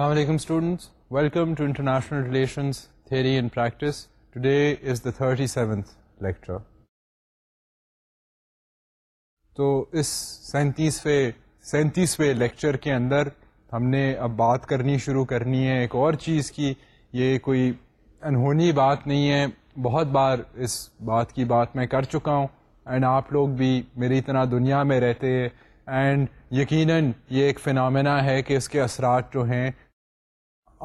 السلام علیکم students welcome to international relations theory and practice today is the thirty seventh lecture تو اس سینتیسویں سینتیسویں لیکچر کے اندر ہم نے اب بات کرنی شروع کرنی ہے ایک اور چیز کی یہ کوئی انہونی بات نہیں ہے بہت بار اس بات کی بات میں کر چکا ہوں اینڈ آپ لوگ بھی میری طرح دنیا میں رہتے ہیں اینڈ یقیناً یہ ایک فنامنا ہے کہ اس کے اثرات جو ہیں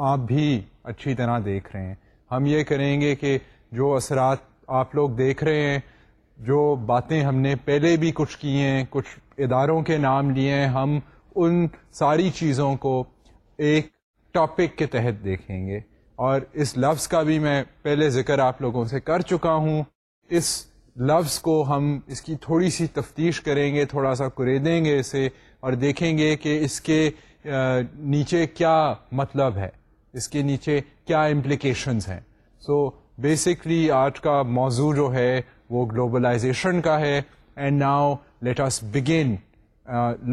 آپ بھی اچھی طرح دیکھ رہے ہیں ہم یہ کریں گے کہ جو اثرات آپ لوگ دیکھ رہے ہیں جو باتیں ہم نے پہلے بھی کچھ کی ہیں کچھ اداروں کے نام لیے ہیں ہم ان ساری چیزوں کو ایک ٹاپک کے تحت دیکھیں گے اور اس لفظ کا بھی میں پہلے ذکر آپ لوگوں سے کر چکا ہوں اس لفظ کو ہم اس کی تھوڑی سی تفتیش کریں گے تھوڑا سا کریدیں گے اسے اور دیکھیں گے کہ اس کے نیچے کیا مطلب ہے اس کے نیچے کیا امپلیکیشنز ہیں سو بیسکلی آج کا موضوع جو ہے وہ گلوبلائزیشن کا ہے and now let us begin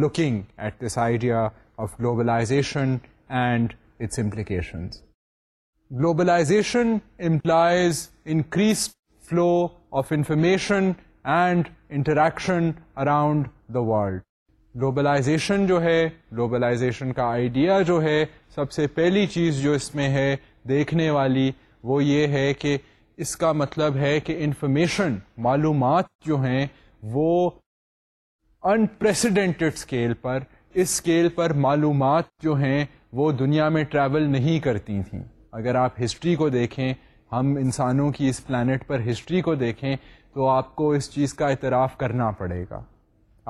looking at this idea of globalization and its implications globalization implies increase flow of information and interaction around the world globalization جو ہے گلوبلائزیشن کا آئیڈیا جو ہے سب سے پہلی چیز جو اس میں ہے دیکھنے والی وہ یہ ہے کہ اس کا مطلب ہے کہ انفارمیشن معلومات جو ہیں وہ انپریسیڈینٹڈ اسکیل پر اس اسکیل پر معلومات جو ہیں وہ دنیا میں ٹریول نہیں کرتی تھیں اگر آپ ہسٹری کو دیکھیں ہم انسانوں کی اس پلانٹ پر ہسٹری کو دیکھیں تو آپ کو اس چیز کا اعتراف کرنا پڑے گا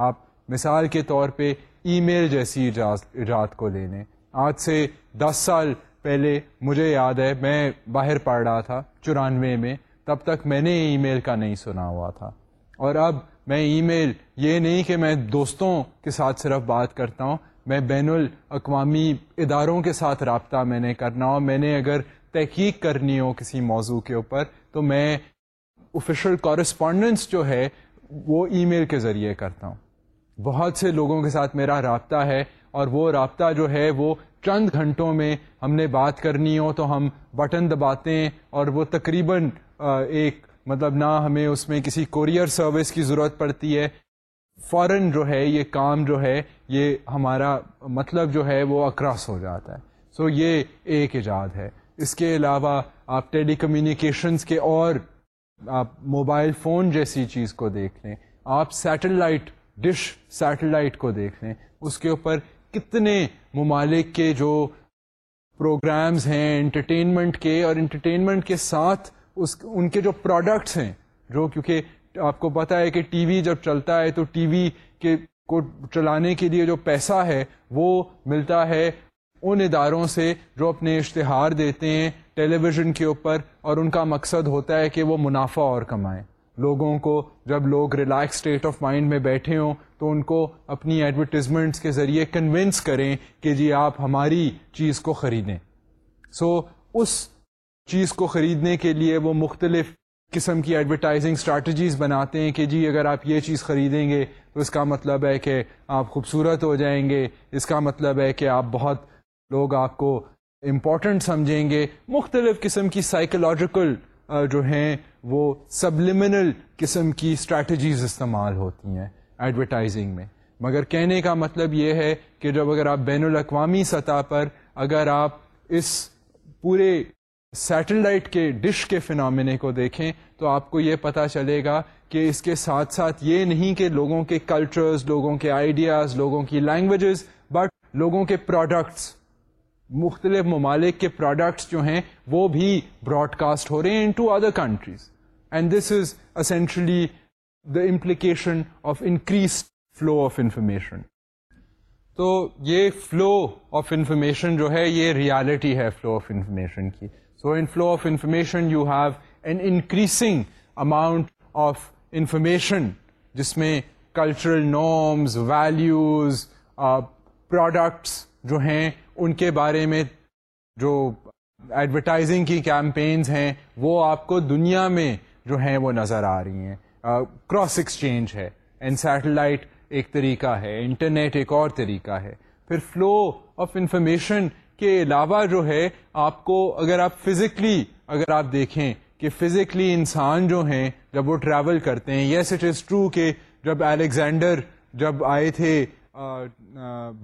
آپ مثال کے طور پہ ای میل جیسی ایجاد کو لینے آج سے دس سال پہلے مجھے یاد ہے میں باہر پڑ رہا تھا چورانوے میں تب تک میں نے ای میل کا نہیں سنا ہوا تھا اور اب میں ای میل یہ نہیں کہ میں دوستوں کے ساتھ صرف بات کرتا ہوں میں بین الاقوامی اداروں کے ساتھ رابطہ میں نے کرنا ہو میں نے اگر تحقیق کرنی ہو کسی موضوع کے اوپر تو میں آفیشیل کورسپونڈنس جو ہے وہ ای میل کے ذریعے کرتا ہوں بہت سے لوگوں کے ساتھ میرا رابطہ ہے اور وہ رابطہ جو ہے وہ چند گھنٹوں میں ہم نے بات کرنی ہو تو ہم بٹن دباتے ہیں اور وہ تقریباً ایک مطلب نہ ہمیں اس میں کسی کوریئر سروس کی ضرورت پڑتی ہے فوراً جو ہے یہ کام جو ہے یہ ہمارا مطلب جو ہے وہ اکراس ہو جاتا ہے سو so یہ ایک ایجاد ہے اس کے علاوہ آپ ٹیلی کمیونیکیشنس کے اور آپ موبائل فون جیسی چیز کو دیکھ لیں آپ سیٹلائٹ ڈش سیٹلائٹ کو دیکھ لیں اس کے اوپر کتنے ممالک کے جو پروگرامز ہیں انٹرٹینمنٹ کے اور انٹرٹینمنٹ کے ساتھ اس ان کے جو پروڈکٹس ہیں جو کیونکہ آپ کو پتہ ہے کہ ٹی وی جب چلتا ہے تو ٹی وی کے کو چلانے کے لیے جو پیسہ ہے وہ ملتا ہے ان اداروں سے جو اپنے اشتہار دیتے ہیں ٹیلی ویژن کے اوپر اور ان کا مقصد ہوتا ہے کہ وہ منافع اور کمائیں لوگوں کو جب لوگ ریلیکس اسٹیٹ آف مائنڈ میں بیٹھے ہوں تو ان کو اپنی ایڈورٹیزمنٹس کے ذریعے کنونس کریں کہ جی آپ ہماری چیز کو خریدیں سو so, اس چیز کو خریدنے کے لیے وہ مختلف قسم کی ایڈورٹائزنگ اسٹریٹجیز بناتے ہیں کہ جی اگر آپ یہ چیز خریدیں گے تو اس کا مطلب ہے کہ آپ خوبصورت ہو جائیں گے اس کا مطلب ہے کہ آپ بہت لوگ آپ کو امپورٹنٹ سمجھیں گے مختلف قسم کی سائیکولوجیکل جو ہیں وہ سبلیمنل قسم کی اسٹریٹجیز استعمال ہوتی ہیں ایڈورٹائزنگ میں مگر کہنے کا مطلب یہ ہے کہ جب اگر آپ بین الاقوامی سطح پر اگر آپ اس پورے سیٹلائٹ کے ڈش کے فنامنے کو دیکھیں تو آپ کو یہ پتہ چلے گا کہ اس کے ساتھ ساتھ یہ نہیں کہ لوگوں کے کلچرز لوگوں کے آئیڈیاز لوگوں کی لینگویجز بٹ لوگوں کے پروڈکٹس مختلف ممالک کے پروڈکٹس جو ہیں وہ بھی براڈ کاسٹ ہو رہے ہیں into other countries and this is essentially the implication of increase flow of information تو یہ فلو آف انفارمیشن جو ہے یہ ریالٹی ہے فلو آف انفارمیشن کی so in flow of information you have an increasing amount of information جس میں cultural norms values products جو ہیں ان کے بارے میں جو ایڈورٹائزنگ کی کیمپینز ہیں وہ آپ کو دنیا میں جو ہیں وہ نظر آ رہی ہیں کراس ایکسچینج ہے اینڈ سیٹلائٹ ایک طریقہ ہے انٹرنیٹ ایک اور طریقہ ہے پھر فلو آف انفارمیشن کے علاوہ جو ہے آپ کو اگر آپ فزیکلی اگر آپ دیکھیں کہ فزیکلی انسان جو ہیں جب وہ ٹریول کرتے ہیں یس اٹ از ٹرو کہ جب الیگزینڈر جب آئے تھے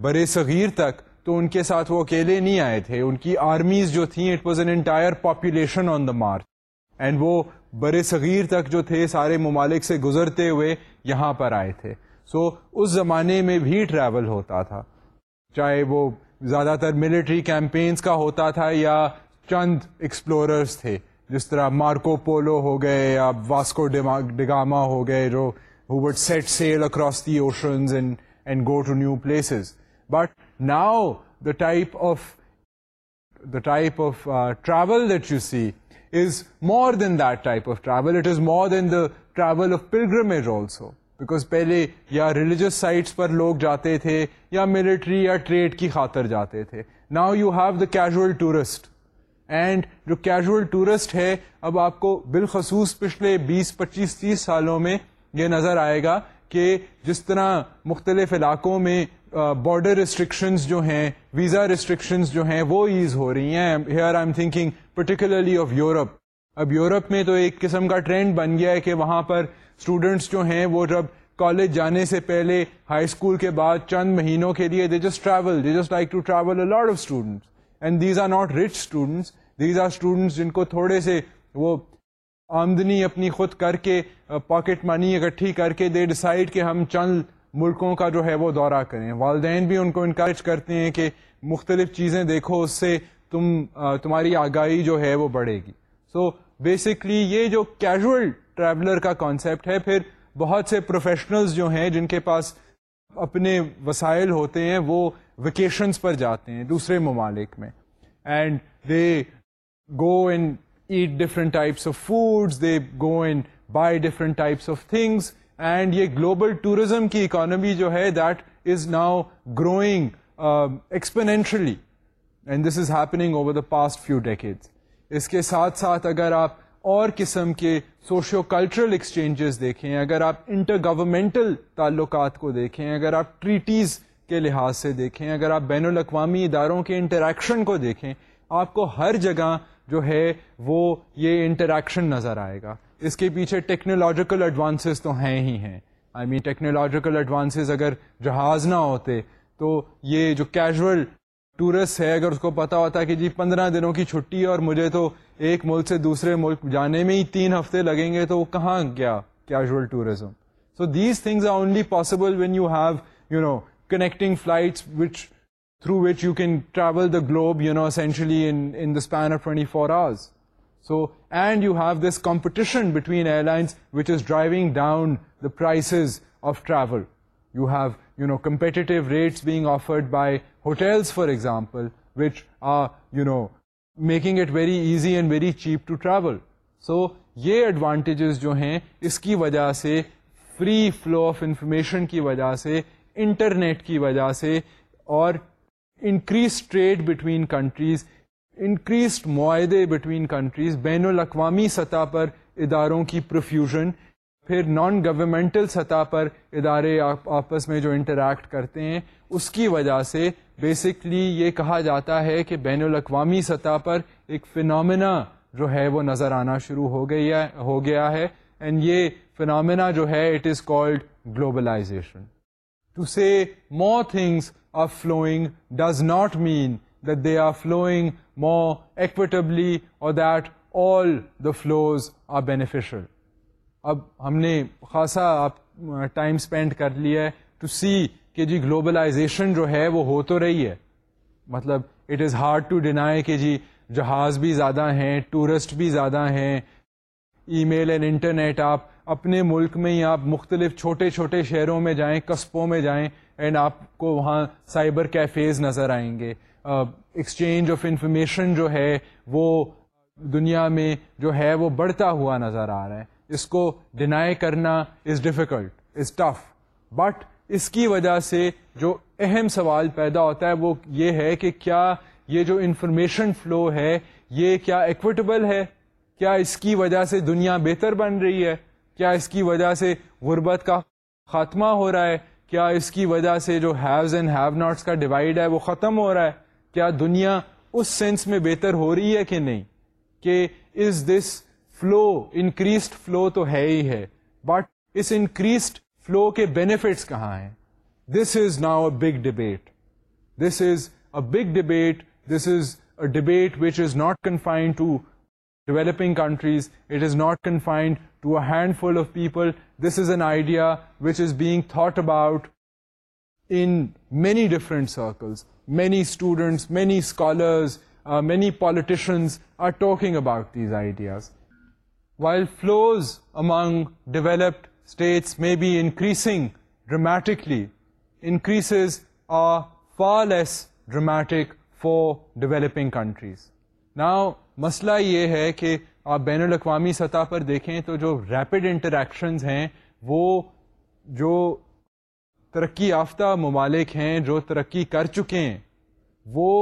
برے صغیر تک تو ان کے ساتھ وہ اکیلے نہیں آئے تھے ان کی آرمیز جو تھیں it was an entire population on the march and وہ برے صغیر تک جو تھے سارے ممالک سے گزرتے ہوئے یہاں پر آئے تھے سو so, اس زمانے میں بھی ٹریول ہوتا تھا چاہے وہ زیادہ تر ملٹری کیمپینس کا ہوتا تھا یا چند ایکسپلوررس تھے جس طرح مارکو پولو ہو گئے یا واسکو ڈگاما ہو گئے جو who would set sail across the oceans and go to new places but نا the type of the type of travel that you see is more than that of travel it is more than the travel of pilgrim پہلے یا religious sites پر لوگ جاتے تھے یا military یا trade کی خاطر جاتے تھے نا you have the casual tourist and جو کیجول ٹورسٹ ہے اب آپ کو بالخصوص پچھلے بیس پچیس تیس سالوں میں یہ نظر آئے گا کہ جس طرح مختلف علاقوں میں بارڈر ریسٹرکشنز جو ہیں ویزا ریسٹرکشنز جو ہیں وہ ایز ہو رہی ہیں I thinking particularly of Europe اب یورپ میں تو ایک قسم کا ٹرینڈ بن گیا ہے کہ وہاں پر اسٹوڈنٹس جو ہیں وہ جب کالج جانے سے پہلے ہائی اسکول کے بعد چند مہینوں کے لیے they just travel they just like to travel a lot of students and these are not rich students these are students جن کو تھوڑے سے وہ آمدنی اپنی خود کر کے پاکٹ منی اکٹھی کر کے دے ڈسائڈ کہ ہم چند ملکوں کا جو ہے وہ دورہ کریں والدین بھی ان کو انکریج کرتے ہیں کہ مختلف چیزیں دیکھو اس سے تم تمہاری آگاہی جو ہے وہ بڑھے گی سو بیسکلی یہ جو کیجول ٹریولر کا کانسیپٹ ہے پھر بہت سے پروفیشنلز جو ہیں جن کے پاس اپنے وسائل ہوتے ہیں وہ ویکیشنس پر جاتے ہیں دوسرے ممالک میں and they go and eat different types of foods they go and buy different types of things and یہ گلوبل ٹوریزم کی اکانومی جو ہے that is now growing exponentially and this is happening over the past few decades اس کے ساتھ ساتھ اگر آپ اور قسم کے سوشیو کلچرل ایکسچینجز دیکھیں اگر آپ انٹر گورمنٹل تعلقات کو دیکھیں اگر آپ ٹریٹیز کے لحاظ سے دیکھیں اگر آپ بین الاقوامی اداروں کے انٹریکشن کو دیکھیں آپ کو ہر جگہ جو ہے وہ یہ انٹریکشن نظر آئے گا اس کے پیچھے ٹیکنالوجیکل ایڈوانسز تو ہیں ہی ہیں آئی مین ٹیکنالوجیکل ایڈوانسز اگر جہاز نہ ہوتے تو یہ جو کیجول ٹورسٹ ہے اگر اس کو پتا ہوتا ہے کہ جی پندرہ دنوں کی چھٹی اور مجھے تو ایک ملک سے دوسرے ملک جانے میں ہی تین ہفتے لگیں گے تو وہ کہاں گیا casual tourism so these things are only possible when you have you know connecting flights which through which you can travel the globe you know essentially in the span of twenty four hours so and you have this competition between air lines which is driving down prices of travel you have you know competitive rates being offered by hotels for example which now making it very easy and very cheap to travel so یہ advantages جو ہیں اس کی وجہ سے free flow of information کی وجہ سے internet کی وجہ سے اور increase trade between countries increased معاہدے بٹوین کنٹریز بین الاقوامی سطح پر اداروں کی پروفیوژن پھر نان گورمنٹل سطح پر ادارے آپس میں جو انٹریکٹ کرتے ہیں اس کی وجہ سے بیسکلی یہ کہا جاتا ہے کہ بین الاقوامی سطح پر ایک فنامنا جو ہے وہ نظر آنا شروع ہو گیا ہو گیا ہے اینڈ یہ فنامنا جو ہے it is called globalization to say more things of flowing does not mean they are flowing more equitably or that all the flows are beneficial اب ہم نے خاصا آپ ٹائم اسپینڈ کر لیا ہے ٹو سی کہ جی گلوبلائزیشن جو ہے وہ ہو تو رہی ہے مطلب it is hard to deny کہ جی جہاز بھی زیادہ ہیں ٹورسٹ بھی زیادہ ہیں ای میل اینڈ انٹرنیٹ آپ اپنے ملک میں ہی آپ مختلف چھوٹے چھوٹے شہروں میں جائیں قصبوں میں جائیں اینڈ آپ کو وہاں سائبر کیفیز نظر آئیں گے ایکسچینج آف انفارمیشن جو ہے وہ دنیا میں جو ہے وہ بڑھتا ہوا نظر آ رہا ہے اس کو ڈینائی کرنا is difficult is tough but اس کی وجہ سے جو اہم سوال پیدا ہوتا ہے وہ یہ ہے کہ کیا یہ جو انفارمیشن فلو ہے یہ کیا ایکوٹیبل ہے کیا اس کی وجہ سے دنیا بہتر بن رہی ہے کیا اس کی وجہ سے غربت کا خاتمہ ہو رہا ہے کیا اس کی وجہ سے جو ہیوز اینڈ ہیو ناٹس کا ڈیوائڈ ہے وہ ختم ہو رہا ہے کیا دنیا اس سینس میں بہتر ہو رہی ہے کہ نہیں کہ is this flow increased flow تو ہے ہی ہے بٹ اس انکریزڈ فلو کے بینیفٹس کہاں ہیں this is now a big debate this is a big debate this is a debate which is not confined to developing countries it is not confined to a handful of people this is an idea which is being thought about in many different circles many students many scholars many politicians are talking about these ideas while flows among developed states may be increasing dramatically increases a force dramatic far developing countries نا مسئلہ یہ ہے کہ آپ بین الاقوامی سطح پر دیکھیں تو جو ریپڈ انٹریکشنز ہیں وہ جو ترقی یافتہ ممالک ہیں جو ترقی کر چکے ہیں وہ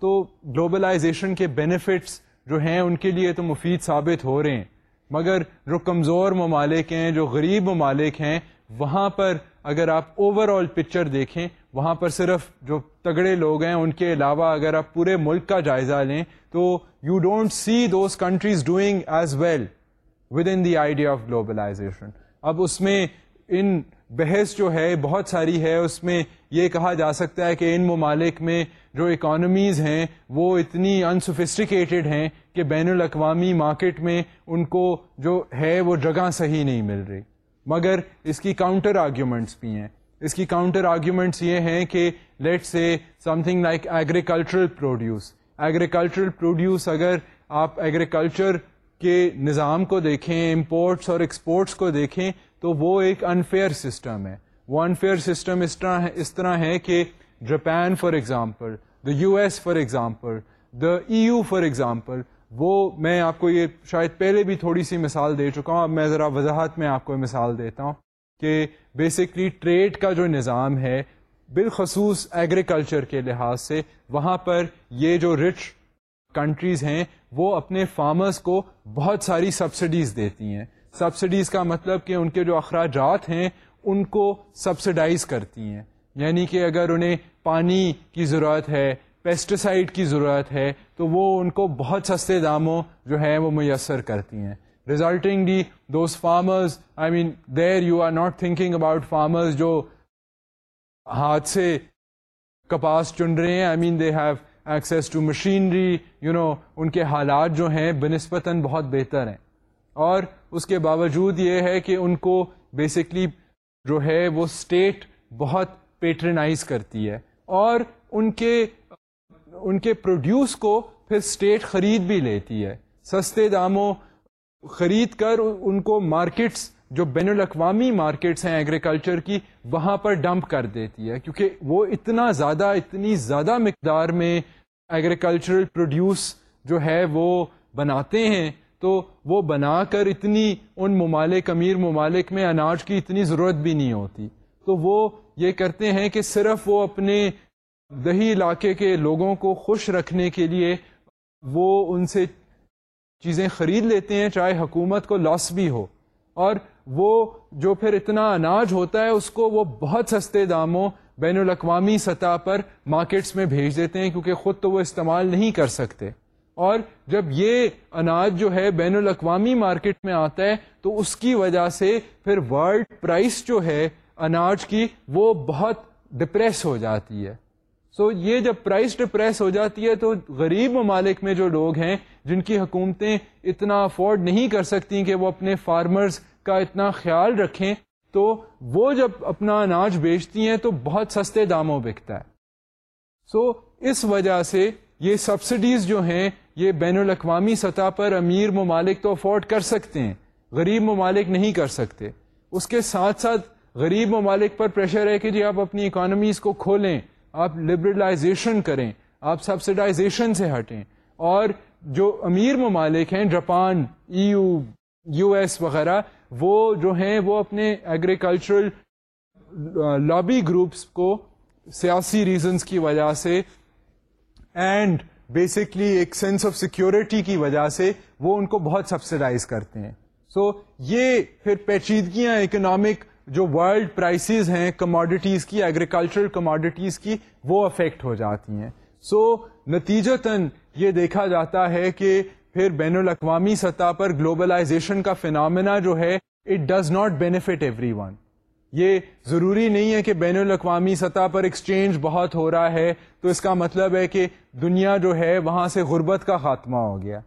تو گلوبلائزیشن کے بینیفٹس جو ہیں ان کے لیے تو مفید ثابت ہو رہے ہیں مگر جو کمزور ممالک ہیں جو غریب ممالک ہیں وہاں پر اگر آپ اوور آل پکچر دیکھیں وہاں پر صرف جو تگڑے لوگ ہیں ان کے علاوہ اگر آپ پورے ملک کا جائزہ لیں تو you don't see those countries doing as well with in the idea of globalization اب اس میں ان بحث جو ہے بہت ساری ہے اس میں یہ کہا جا سکتا ہے کہ ان ممالک میں جو اکانومیز ہیں وہ اتنی انسوفسٹیکیٹڈ ہیں کہ بین الاقوامی مارکیٹ میں ان کو جو ہے وہ جگہ صحیح نہیں مل رہی مگر اس کی کاؤنٹر آرگیومنٹس بھی ہیں اس کی کاؤنٹر آرگیومنٹس یہ ہیں کہ let say something like agricultural produce agricultural produce اگر آپ ایگریکلچر کے نظام کو دیکھیں امپورٹس اور ایکسپورٹس کو دیکھیں تو وہ ایک انفیئر سسٹم ہے وہ انفیئر سسٹم اس طرح اس طرح ہے کہ Japan for example the U S for example the E U for example وہ میں آپ کو یہ شاید پہلے بھی تھوڑی سی مثال دے چکا ہوں اب میں ذرا وضاحت میں آپ کو مثال دیتا ہوں کہ بیسکلی ٹریڈ کا جو نظام ہے بالخصوص ایگریکلچر کے لحاظ سے وہاں پر یہ جو رچ کنٹریز ہیں وہ اپنے فارمرز کو بہت ساری سبسڈیز دیتی ہیں سبسڈیز کا مطلب کہ ان کے جو اخراجات ہیں ان کو سبسڈائز کرتی ہیں یعنی کہ اگر انہیں پانی کی ضرورت ہے پیسٹیسائڈ کی ضرورت ہے تو وہ ان کو بہت سستے داموں جو ہیں وہ میسر کرتی ہیں resulting the those farmers I mean there you are not thinking about farmers جو ہاتھ سے کپاس چن رہے ہیں I mean they have access to machinery you know ان کے حالات جو ہیں بہ بہت بہتر ہیں اور اس کے باوجود یہ ہے کہ ان کو بیسکلی جو ہے وہ اسٹیٹ بہت پیٹرنائز کرتی ہے اور ان کے ان کے پروڈیوس کو پھر اسٹیٹ خرید بھی لیتی ہے سستے داموں خرید کر ان کو مارکیٹس جو بین الاقوامی مارکیٹس ہیں ایگریکلچر کی وہاں پر ڈمپ کر دیتی ہے کیونکہ وہ اتنا زیادہ اتنی زیادہ مقدار میں ایگریکلچرل پروڈیوس جو ہے وہ بناتے ہیں تو وہ بنا کر اتنی ان ممالک امیر ممالک میں اناج کی اتنی ضرورت بھی نہیں ہوتی تو وہ یہ کرتے ہیں کہ صرف وہ اپنے دہی علاقے کے لوگوں کو خوش رکھنے کے لیے وہ ان سے چیزیں خرید لیتے ہیں چاہے حکومت کو لاس بھی ہو اور وہ جو پھر اتنا اناج ہوتا ہے اس کو وہ بہت سستے داموں بین الاقوامی سطح پر مارکیٹس میں بھیج دیتے ہیں کیونکہ خود تو وہ استعمال نہیں کر سکتے اور جب یہ اناج جو ہے بین الاقوامی مارکیٹ میں آتا ہے تو اس کی وجہ سے پھر ورلڈ پرائس جو ہے اناج کی وہ بہت ڈپریس ہو جاتی ہے سو so یہ جب پرائس ڈپریس ہو جاتی ہے تو غریب ممالک میں جو لوگ ہیں جن کی حکومتیں اتنا افورڈ نہیں کر سکتی کہ وہ اپنے فارمرز کا اتنا خیال رکھیں تو وہ جب اپنا اناج بیچتی ہیں تو بہت سستے داموں بکتا ہے سو so اس وجہ سے یہ سبسڈیز جو ہیں یہ بین الاقوامی سطح پر امیر ممالک تو افورڈ کر سکتے ہیں غریب ممالک نہیں کر سکتے اس کے ساتھ ساتھ غریب ممالک پر پریشر ہے کہ جی آپ اپنی اکانومیز کو کھولیں آپ لبرلائزیشن کریں آپ سبسڈائزیشن سے ہٹیں اور جو امیر ممالک ہیں Japan E U U S وغیرہ وہ جو ہیں وہ اپنے ایگریکلچرل لابی گروپس کو سیاسی ریزنز کی وجہ سے اینڈ بیسکلی ایک سینس آف سیکورٹی کی وجہ سے وہ ان کو بہت سبسڈائز کرتے ہیں سو so, یہ پھر پیچیدگیاں اکنامک جو ورلڈ پرائسز ہیں کموڈیٹیز کی ایگریکلچرل کموڈیٹیز کی وہ افیکٹ ہو جاتی ہیں سو so, نتیجتاً یہ دیکھا جاتا ہے کہ پھر بین الاقوامی سطح پر گلوبلائزیشن کا فینامنا جو ہے it does not benefit everyone یہ ضروری نہیں ہے کہ بین الاقوامی سطح پر ایکسچینج بہت ہو رہا ہے تو اس کا مطلب ہے کہ دنیا جو ہے وہاں سے غربت کا خاتمہ ہو گیا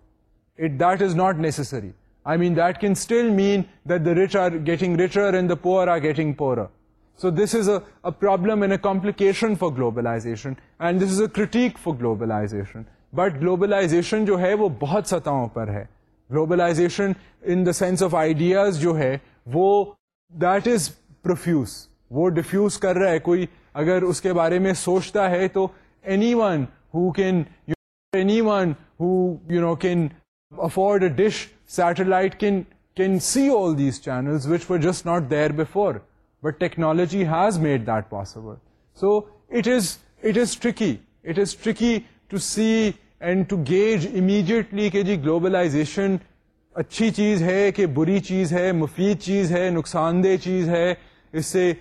it that is not necessary I mean that can still mean that the are getting richer and the poor getting poor so this is a problem and a complication for globalization and this is a critique for globalization but globalization جو ہے وہ بہت سطحوں پر ہے globalization in the sense of ideas جو ہے وہ دیٹ از پروفیوز وہ ڈیفیوز کر رہا ہے کوئی اگر اس کے بارے میں سوچتا ہے تو anyone who can anyone who you know can afford a dish satellite can can see all these channel just not there before but technology has made that possible so it is it is tricky it is tricky to see and to gauge immediately کہ جی globalisation اچھی چیز ہے کہ بری چیز ہے مفید چیز ہے نقصان دہ چیز ہے اس سے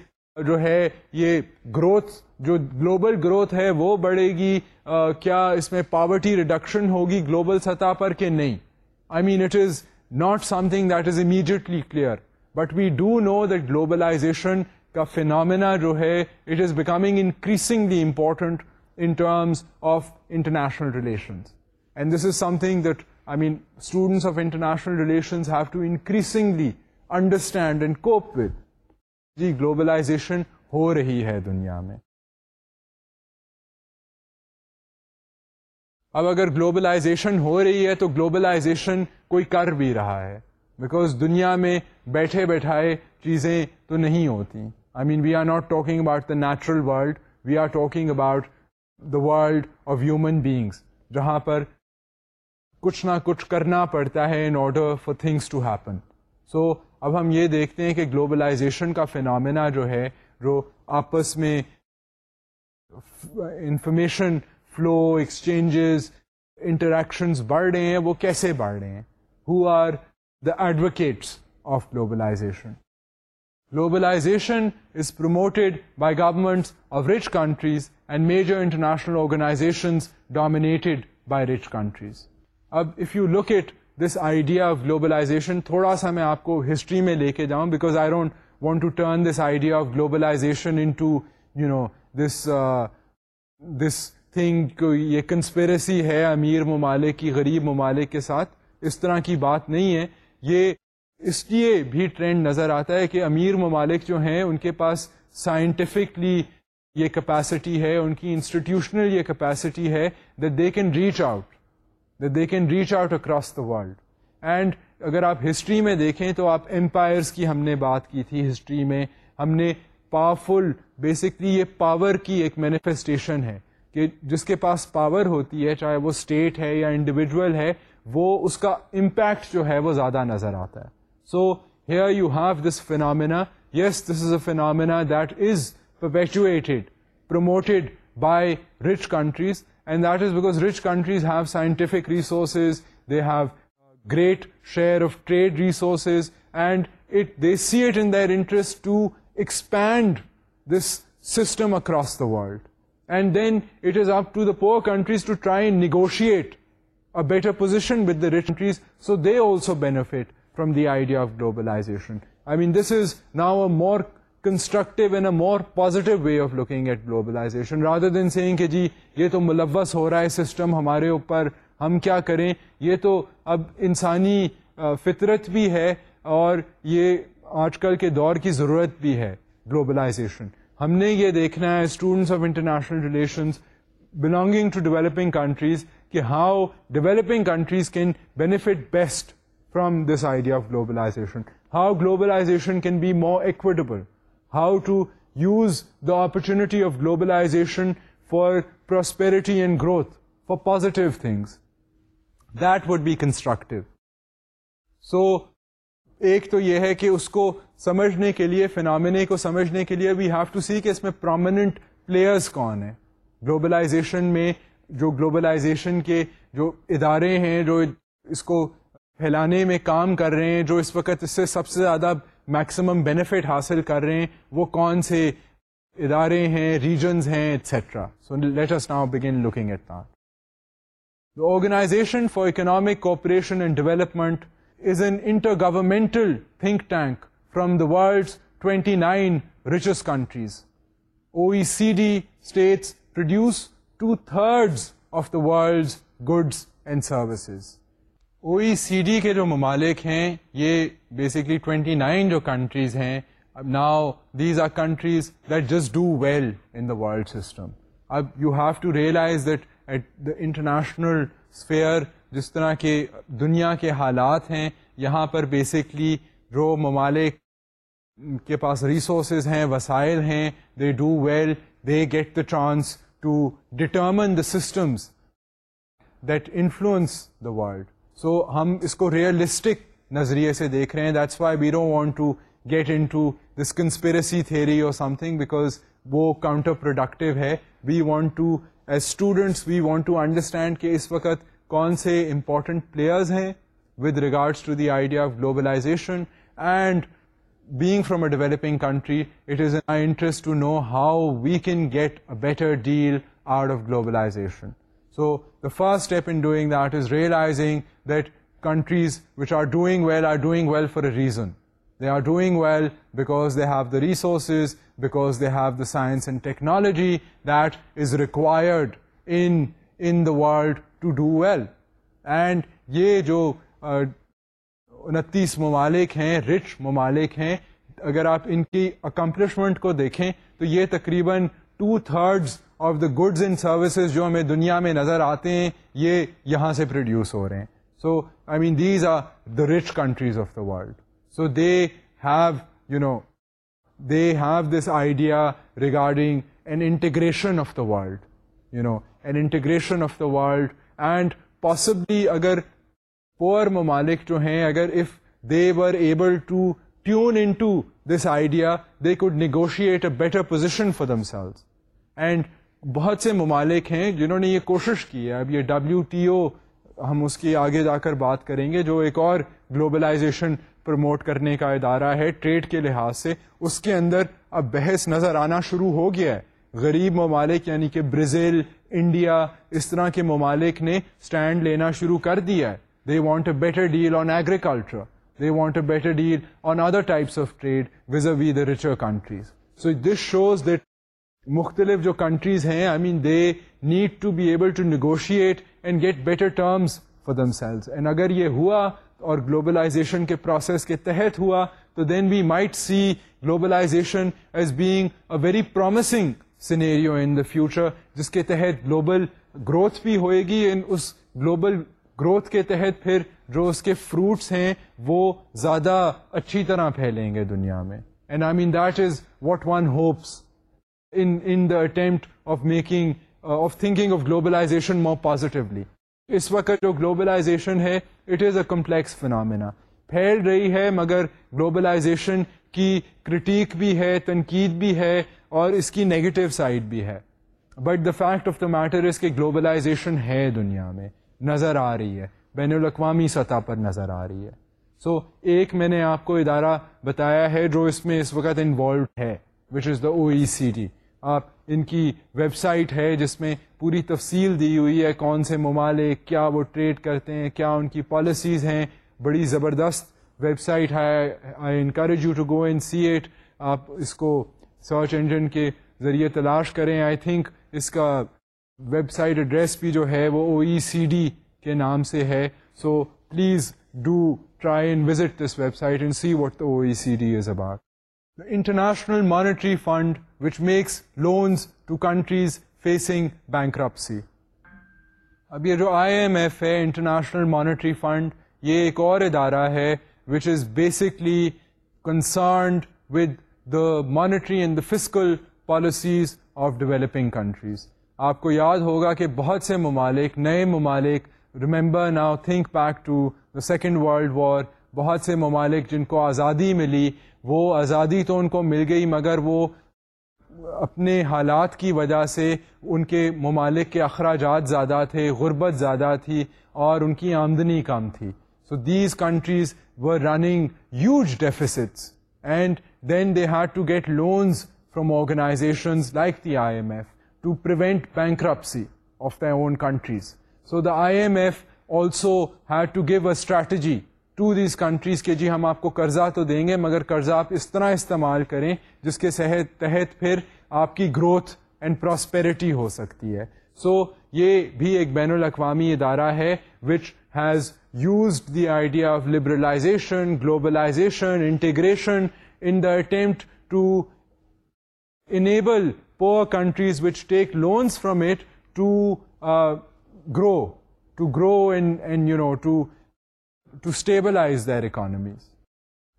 جو ہے یہ گروتھ جو گلوبل گروتھ ہے وہ بڑھے گی کیا اس میں پاورٹی ریڈکشن ہوگی گلوبل سطح پر کہ نہیں I mean it is not something that is immediately clear but we do know that globalization کا فینامنا جو ہے it is becoming increasingly important in terms of international relations and this is something that I mean students of international relations have to increasingly understand and cope with G globalisation ہو رہی ہے دنیا میں اب اگر globalisation ہو رہی ہے تو گلوبلائزیشن کوئی کر بھی رہا ہے بیکاز دنیا میں بیٹھے بیٹھائے چیزیں تو نہیں ہوتی I mean we are not talking about the natural world we are talking about the world of human beings جہاں پر کچھ نہ کچھ کرنا پڑتا ہے in order for things to happen so so, اب ہم یہ دیکھتے ہیں کہ گلوبلائزیشن کا فینومینا جو ہے جو آپس میں انفارمیشن فلو ایکسچینجز انٹریکشنز بڑھ رہے ہیں وہ کیسے بڑھ رہے ہیں who are the advocates of globalisation globalisation is promoted by governments of rich countries and major international organisations dominated by rich countries اب if you look at this idea of globalisation تھوڑا سا میں آپ کو ہسٹری میں لے کے جاؤں because I don't want to turn this idea of globalisation into you know this this thing یہ کنسپیرسی ہے امیر ممالک کی غریب ممالک کے ساتھ اس طرح کی بات نہیں ہے یہ اس لیے بھی ٹرینڈ نظر آتا ہے کہ امیر ممالک جو ہیں ان کے پاس سائنٹیفکلی یہ کیپیسٹی ہے ان کی انسٹیٹیوشنل یہ کیپیسٹی ہے that they can reach out they can reach out across the world and اگر آپ ہسٹری میں دیکھیں تو آپ امپائرس کی ہم نے بات کی تھی ہسٹری میں ہم نے پاورفل بیسکلی یہ پاور کی ایک مینیفیسٹیشن ہے کہ جس کے پاس پاور ہوتی ہے چاہے وہ اسٹیٹ ہے یا انڈیویجول ہے وہ اس کا امپیکٹ جو ہے وہ زیادہ نظر آتا ہے so here you have this phenomena yes this is a phenomena that is perpetuated promoted by rich countries And that is because rich countries have scientific resources, they have a great share of trade resources, and they see it in their interest to expand this system across the world. And then it is up to the poor countries to try and negotiate a better position with the rich countries, so they also benefit from the idea of globalization. I mean, this is now a more constructive and a more positive way of looking at globalization rather than saying کہ جی یہ تو ملوث ہو رہا ہے system ہمارے اوپر ہم کیا کریں یہ تو اب انسانی فطرت بھی ہے اور یہ آج کل کے دور کی ضرورت بھی ہے گلوبلائزیشن ہم نے یہ دیکھنا ہے students of international relations belonging to developing countries کہ how developing countries can benefit best from this idea of globalisation how globalisation can be more equitable how to use the opportunity of globalisation for prosperity and growth for positive things that would be constructive so ایک تو یہ ہے کہ اس کو سمجھنے کے لیے فنامنے کو سمجھنے کے لیے وی ہیو ٹو سی کہ اس میں پرومیننٹ پلیئرز کون ہیں گلوبلائزیشن میں جو گلوبلائزیشن کے جو ادارے ہیں جو اس کو پھیلانے میں کام کر رہے ہیں جو اس وقت اس سے سب سے زیادہ میکسیمم بینیفٹ حاصل کر رہے ہیں وہ کون سے ادارے ہیں ریجنز ہیں etcetera so let now begin looking at the the organisation for economic cooperation and development is an intergovernmental think tank from the world twenty nine richest countries O C D states produce two third of the world O E C D کے جو ممالک ہیں یہ basically 29 nine جو countries ہیں now these are countries that just do well in the world system اب you have to realize that at the international sphere جس طرح کے دنیا کے حالات ہیں یہاں پر بیسکلی جو ممالک کے پاس ریسورسز ہیں وسائل ہیں they do well they get the chance to determine the systems that influence the world so ہم اس کو ریئلسٹک نظریے سے دیکھ رہے ہیں that's why we don't want to get into this conspiracy theory اور سم تھنگ بیکاز وہ کاؤنٹر پروڈکٹیو ہے we want to as students we want to understand کہ اس وقت کون سے امپورٹنٹ پلیئرز ہیں with regards to the idea of globalisation and being from a developing country it is my interest to know how we can get a better deal out of globalisation so the first step in doing that is realising that countries which are doing well are doing well for a reason they are doing well because they have the resources because they have the science and technology that is required in the world to do well and یہ جو انتیس ممالک ہیں rich ممالک ہیں اگر آپ ان کی اکمپلشمنٹ کو دیکھیں تو یہ تقریباً two thirds of the goods and services جو ہمیں دنیا میں نظر آتے ہیں یہاں سے پروڈیوس ہو رہے ہیں so I mean these are the rich countries of the world so they have you know they have this idea regarding an integration of the world an integration of the world and possibly اگر poor ممالک جو ہیں اگر if they were able into this idea they could negotiate a better position for themselves and بہت سے ممالک ہیں جنہوں نے یہ کوشش کی ہے اب یہ ڈبلیو ٹی او ہم اس کی آگے جا کر بات کریں گے جو ایک اور گلوبلائزیشن پروموٹ کرنے کا ادارہ ہے ٹریڈ کے لحاظ سے اس کے اندر اب بحث نظر آنا شروع ہو گیا ہے غریب ممالک یعنی کہ برازیل انڈیا اس طرح کے ممالک نے اسٹینڈ لینا شروع کر دیا ہے they want a better deal on agriculture they want a better deal on other types of trade vis a richer countries so this shows that مختلف جو کنٹریز ہیں I mean they need to to be able negotiate and get better terms for themselves and اگر یہ ہوا اور globalisation کے process کے تحت ہوا تو then we might see globalisation as being a very promising scenario in the future جس کے تحت گلوبل گروتھ بھی ہوئے گی اینڈ اس گلوبل گروتھ کے تحت پھر جو اس کے فروٹس ہیں وہ زیادہ اچھی طرح پھیلیں گے دنیا میں and I mean that is what one hopes in the attempt of making of thinking of globalisation more positively اس وقت جو گلوبلائزیشن ہے it is a complex phenomena پھیل رہی ہے مگر گلوبلائزیشن کی کریٹیک بھی ہے تنقید بھی ہے اور اس کی نگیٹو سائڈ بھی ہے but the fact of the matter is کہ گلوبلائزیشن ہے دنیا میں نظر آ رہی ہے بین الاقوامی سطح پر نظر آ رہی ہے سو so, ایک میں نے آپ کو ادارہ بتایا ہے جو اس میں اس وقت انوالوڈ ہے which is the O E C آپ ان کی ویب سائٹ ہے جس میں پوری تفصیل دی ہوئی ہے کون سے ممالک کیا وہ ٹریڈ کرتے ہیں کیا ان کی پالیسیز ہیں بڑی زبردست ویب سائٹ ہے I encourage you to go and see at آپ اس کو سرچ انجن کے ذریعے تلاش کریں آئی تھنک اس کا ویب سائٹ ایڈریس بھی جو ہے وہ او ای سی ڈی کے نام سے ہے so please do try and visit this website and see what the O E C D is about international monetary fund which makes loans to countries facing bankruptcy اب یہ جو I M F ہے international monetary fund یہ ایک اور ادارہ ہے which is basically concerned with the monetary and the fiscal policies of developing countries آپ کو یاد ہوگا کہ بہت سے ممالک نئے ممالک remember now think back to the second world war بہت سے ممالک جن کو آزادی ملی وہ آزادی تو ان کو مل گئی مگر وہ اپنے حالات کی وجہ سے ان کے ممالک کے اخراجات زیادہ تھے غربت زیادہ تھی اور ان کی آمدنی کم تھی so these countries were running huge deficits and then they had to get loans from organisations like the I M F to prevent bankruptcy of the own countries so the I M F also had to give a strategy to these countries کے جی ہم آپ کو قرضہ تو دیں گے مگر قرضہ آپ اس طرح استعمال کریں جس کے صحت تحت پھر آپ کی گروتھ اینڈ پراسپیرٹی ہو سکتی ہے سو یہ بھی ایک بین الاقوامی ادارہ ہے which has used the idea of liberalisation globalisation integration in the attempt to enable poor countries which take loans from it to grow to grow and to stabilise their economies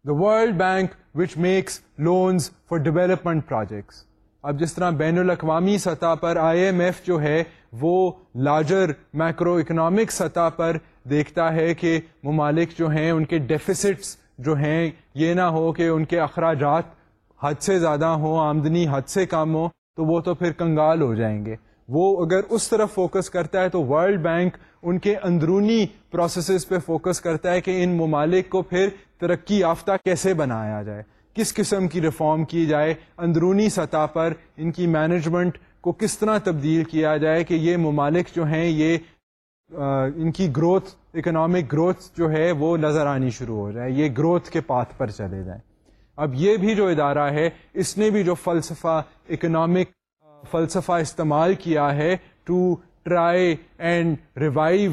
the world bank which makes loans for development projects اب جس طرح بین الاقوامی سطح پر I M F جو ہے وہ لارجر میکرو اکنامک سطح پر دیکھتا ہے کہ ممالک جو ہیں ان کے ڈیفیسٹس جو ہیں یہ نہ ہو کہ ان کے اخراجات حد سے زیادہ ہوں آمدنی حد سے کم ہو تو وہ تو پھر کنگال ہو جائیں گے وہ اگر اس طرف فوکس کرتا ہے تو ورلڈ بینک ان کے اندرونی پروسیسز پہ فوکس کرتا ہے کہ ان ممالک کو پھر ترقی یافتہ کیسے بنایا جائے کس قسم کی ریفارم کی جائے اندرونی سطح پر ان کی مینجمنٹ کو کس طرح تبدیل کیا جائے کہ یہ ممالک جو ہیں یہ آ, ان کی گروتھ اکنامک گروتھ جو ہے وہ نظر آنی شروع ہو جائے یہ گروتھ کے پاتھ پر چلے جائیں اب یہ بھی جو ادارہ ہے اس نے بھی جو فلسفہ اکنامک فلسفہ استعمال کیا ہے to try and revive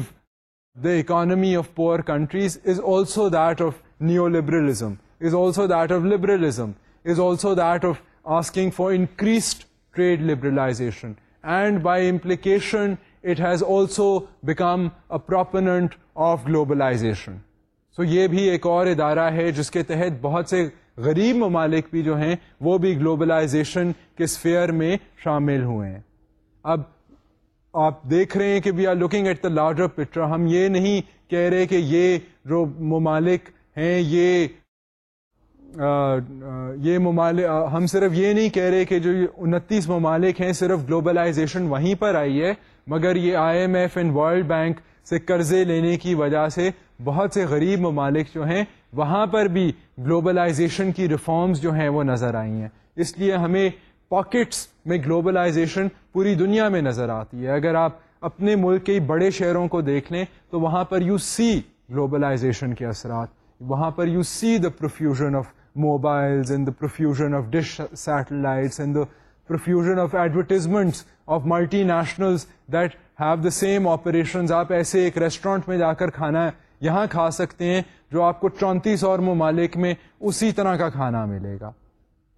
the economy of poor countries is also that of neoliberalism is also that of liberalism is also that of asking for increased trade liberalisation and by implication it has also become a of globalisation so یہ بھی ایک اور ادارہ ہے جس کے تحت بہت سے غریب ممالک بھی جو ہیں وہ بھی گلوبلائزیشن کے سفیئر میں شامل ہوئے ہیں اب آپ دیکھ رہے ہیں کہ we are looking at the larger picture ہم یہ نہیں کہہ رہے کہ یہ جو ممالک ہیں یہ یہ ممالک ہم صرف یہ نہیں کہہ رہے کہ جو انتیس ممالک ہیں صرف گلوبلائزیشن وہیں پر آئی ہے مگر یہ I M F and world bank سے قرضے لینے کی وجہ سے بہت سے غریب ممالک جو ہیں وہاں پر بھی گلوبلائزیشن کی ریفارمز جو ہیں وہ نظر آئی ہیں اس لیے ہمیں پاکٹس میں گلوبلائزیشن پوری دنیا میں نظر آتی ہے اگر آپ اپنے ملک کے بڑے شہروں کو دیکھ لیں تو وہاں پر یو سی گلوبلائزیشن کے اثرات وہاں پر you see the profusion of mobiles and the profusion of dish satellites and the profusion of advertisements of multinationals that have the same operations آپ ایسے ایک ریسٹورینٹ میں جا کر کھانا یہاں کھا سکتے ہیں جو آپ کو چونتیس اور ممالک میں اسی طرح کا کھانا ملے گا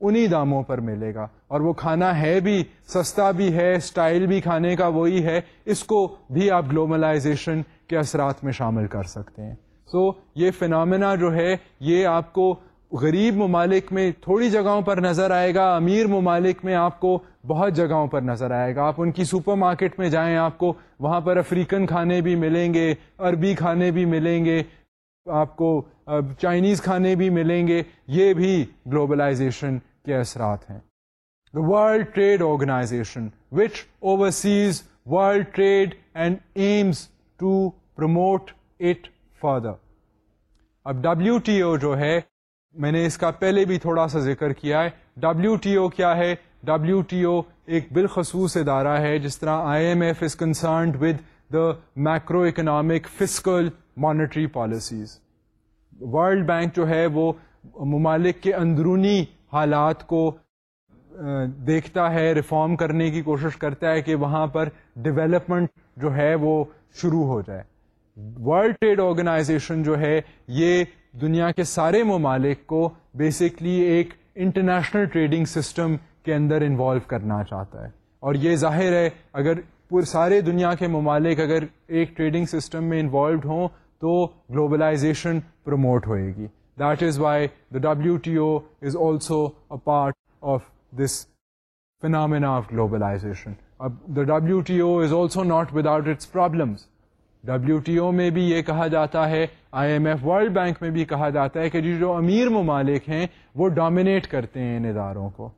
انہی داموں پر ملے گا اور وہ کھانا ہے بھی سستا بھی ہے اسٹائل بھی کھانے کا وہی ہے اس کو بھی آپ گلوبلائزیشن کے اثرات میں شامل کر سکتے ہیں سو so, یہ فنامنا جو ہے یہ آپ کو غریب ممالک میں تھوڑی جگہوں پر نظر آئے گا امیر ممالک میں آپ کو بہت جگہوں پر نظر آئے گا آپ ان کی سپر مارکیٹ میں جائیں آپ کو وہاں پر افریقن کھانے بھی ملیں گے عربی کھانے بھی ملیں گے آپ کو چائنیز کھانے بھی ملیں گے یہ بھی گلوبلائزیشن کے اثرات ہیں world trade organisation with oversees world trade and aims to promote it further اب ڈبلو ٹی او جو ہے میں نے اس کا پہلے بھی تھوڑا سا ذکر کیا ہے ڈبلو ٹی او کیا ہے ڈبلو ٹی او ایک بالخصوص ادارہ ہے جس طرح I M F is concerned with the macroeconomic fiscal monetary policies world bank جو ہے وہ ممالک کے اندرونی حالات کو دیکھتا ہے ریفارم کرنے کی کوشش کرتا ہے کہ وہاں پر ڈویلپمنٹ جو ہے وہ شروع ہو جائے ورلڈ ٹریڈ آرگنائزیشن جو ہے یہ دنیا کے سارے ممالک کو بیسکلی ایک انٹرنیشنل ٹریڈنگ سسٹم کے اندر انوالو کرنا چاہتا ہے اور یہ ظاہر ہے اگر پورے سارے دنیا کے ممالک اگر ایک ٹریڈنگ سسٹم میں انوالوڈ ہوں تو گلوبلائزیشن پروموٹ ہوئے گی that is why the W T O is also a part of this phenomena of globalisation اب W T O is also not without its problems W T O میں بھی یہ کہا جاتا ہے I M F world bank میں بھی کہا جاتا ہے کہ جو امیر ممالک ہیں وہ ڈومینیٹ کرتے ہیں ان اداروں کو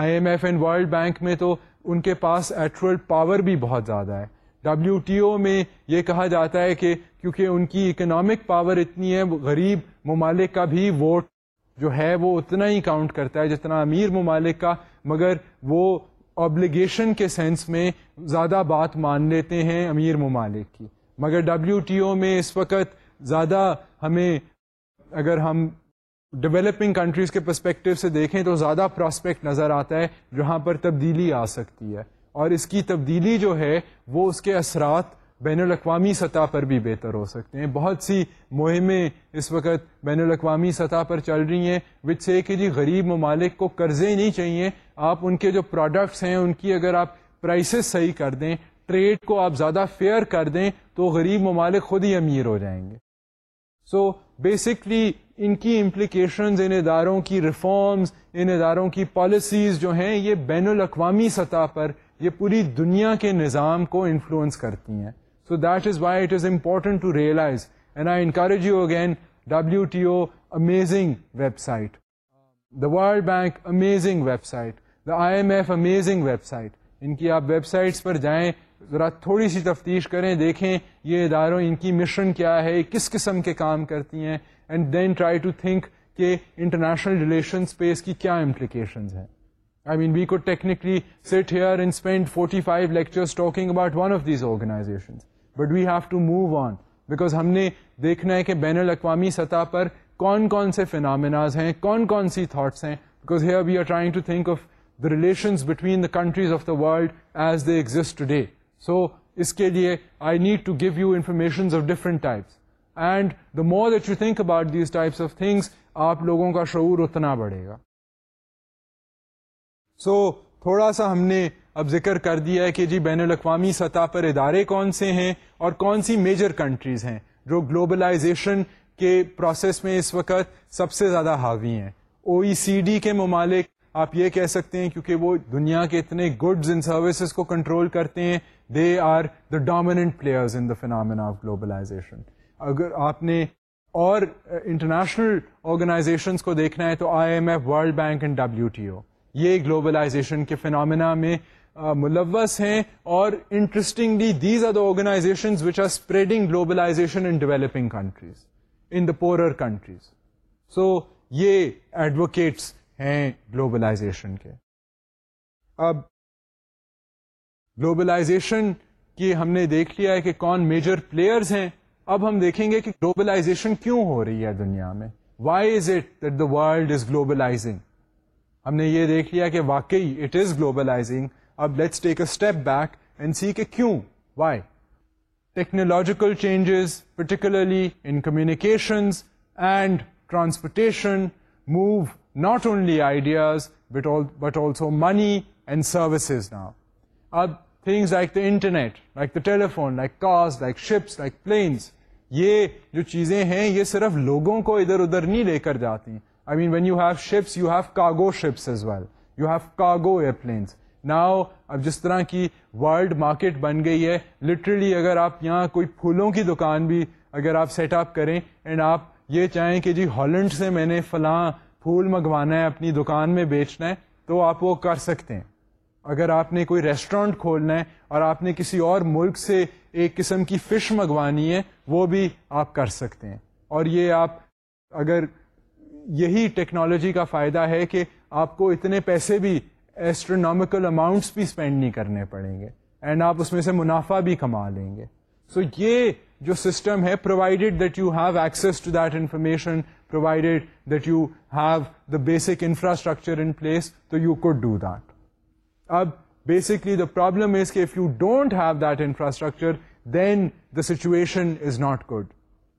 I M F and world bank میں تو ان کے پاس ایٹرل پاور بھی بہت زیادہ ہے ڈبلیو ٹی او میں یہ کہا جاتا ہے کہ کیونکہ ان کی اکنامک پاور اتنی ہے غریب ممالک کا بھی ووٹ جو ہے وہ اتنا ہی کاؤنٹ کرتا ہے جتنا امیر ممالک کا مگر وہ آبلیگیشن کے سینس میں زیادہ بات مان لیتے ہیں امیر ممالک کی مگر ڈبلیو ٹی او میں اس وقت زیادہ ہمیں اگر ہم ڈیولپنگ کنٹریز کے پرسپیکٹو سے دیکھیں تو زیادہ پراسپیکٹ نظر آتا ہے جہاں پر تبدیلی آ سکتی ہے اور اس کی تبدیلی جو ہے وہ اس کے اثرات بین الاقوامی سطح پر بھی بہتر ہو سکتے ہیں بہت سی مہمیں اس وقت بین الاقوامی سطح پر چل رہی ہیں وچ سے کہ جی غریب ممالک کو قرضے نہیں چاہیے آپ ان کے جو پروڈکٹس ہیں ان کی اگر آپ پرائسز صحیح کر دیں ٹریڈ کو آپ زیادہ فیئر کر دیں تو غریب ممالک خود ہی امیر ہو جائیں گے سو بیسکلی ان کی امپلیکیشنز ان اداروں کی ریفارمز ان اداروں کی پالیسیز جو ہیں یہ بین الاقوامی سطح پر یہ پوری دنیا کے نظام کو انفلوئنس کرتی ہیں so that is why it is important to realise and I encourage you again W T O amazing website the world bank amazing website the I M F amazing website ان کی آپ websites پر جائیں ذرا تھوڑی سی تفتیش کریں دیکھیں یہ اداروں ان کی مشن کیا ہے کس قسم کے کام کرتی ہیں and then try to think کہ انٹرنیشنل ریلیشن اسپیس کی کیا امپلیکیشنز ہیں I mean we could technically sit here and spend forty five lectures talking about one of these organization but we have to move on because ہم نے دیکھنا ہے کہ بین الاقوامی سطح پر کون کون سے فنامناز ہیں کون کون سی تھاٹس ہیں because here we are trying to think of the relations between the countries of the world as they exist today so اس کے لیے I need to give you information and the more think about these types of things آپ لوگوں کا شعور اتنا بڑھے گا سو تھوڑا سا ہم نے اب ذکر کر دیا ہے کہ جی بین الاقوامی سطح پر ادارے کون سے ہیں اور کون سی میجر کنٹریز ہیں جو گلوبلائزیشن کے پروسیس میں اس وقت سب سے زیادہ حاوی ہیں او ای سی ڈی کے ممالک آپ یہ کہہ سکتے ہیں کیونکہ وہ دنیا کے اتنے گڈز اینڈ سروسز کو کنٹرول کرتے ہیں they are the dominant players in the phenomena of globalisation اگر آپ نے اور انٹرنیشنل آرگنائزیشنس کو دیکھنا ہے تو I M F World Bank and W T O یہ گلوبلائزیشن کے فینامنا میں ملوث ہیں اور interestingly these are the organisation which are spreading globalisation in developing countries in the poorer countries so یہ ایڈوکیٹس ہیں گلوبلائزیشن کے اب گلوبلائزیشن کی ہم نے دیکھ لیا ہے کہ کون میجر پلیئرز ہیں اب ہم دیکھیں گے کہ گلوبلائزیشن کیوں ہو رہی ہے دنیا میں why is it that the world is globalizing ہم نے یہ دیکھ لیا کہ واقعی اٹ از گلوبلائزنگ اب let's take a step back and see کہ کیوں why technological changes particularly in communications and transportation move not only ideas also money and services نا اب thing like the internet like the telephone ships like planes یہ جو چیزیں ہیں یہ صرف لوگوں کو ادھر ادھر نہیں لے کر جاتی I mean when you have ships you have cargo ships as well you have cargo airplanes now اب جس طرح کی ورلڈ مارکیٹ بن گئی ہے لٹرلی اگر آپ یہاں کوئی پھولوں کی دکان بھی اگر آپ سیٹ اپ کریں اینڈ آپ یہ چاہیں کہ جی ہالینڈ سے میں نے فلاں پھول منگوانا ہے اپنی دکان میں بیچنا ہے تو آپ وہ کر سکتے ہیں اگر آپ نے کوئی ریسٹورینٹ کھولنا ہے اور آپ نے کسی اور ملک سے ایک قسم کی فش منگوانی ہے وہ بھی آپ کر سکتے ہیں اور یہ آپ اگر یہی ٹیکنالوجی کا فائدہ ہے کہ آپ کو اتنے پیسے بھی ایسٹرونامیکل اماؤنٹس بھی اسپینڈ نہیں کرنے پڑیں گے اینڈ آپ اس میں سے منافع بھی کما لیں گے سو so یہ جو سسٹم ہے provided that you have access to that information provided that you have the basic infrastructure in place تو یو کوڈ ڈو دیٹ اب بیسکلی دا پرابلم از کہ if you don't have that infrastructure then the situation is not good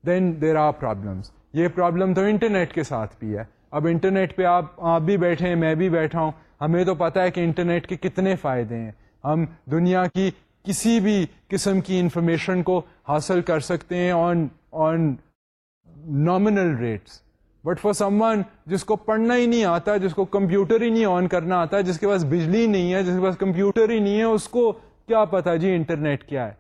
then there are problems یہ problem تو internet کے ساتھ بھی ہے اب انٹرنیٹ پہ آپ آپ بھی بیٹھے ہیں میں بھی بیٹھا ہوں ہمیں تو پتا ہے کہ انٹرنیٹ کے کتنے فائدے ہیں ہم دنیا کی کسی بھی قسم کی انفارمیشن کو حاصل کر سکتے ہیں on on nominal rates but for someone جس کو پڑھنا ہی نہیں آتا جس کو کمپیوٹر ہی نہیں آن کرنا آتا جس کے پاس بجلی نہیں ہے جس کے پاس کمپیوٹر ہی نہیں ہے اس کو کیا پتا جی انٹرنیٹ کیا ہے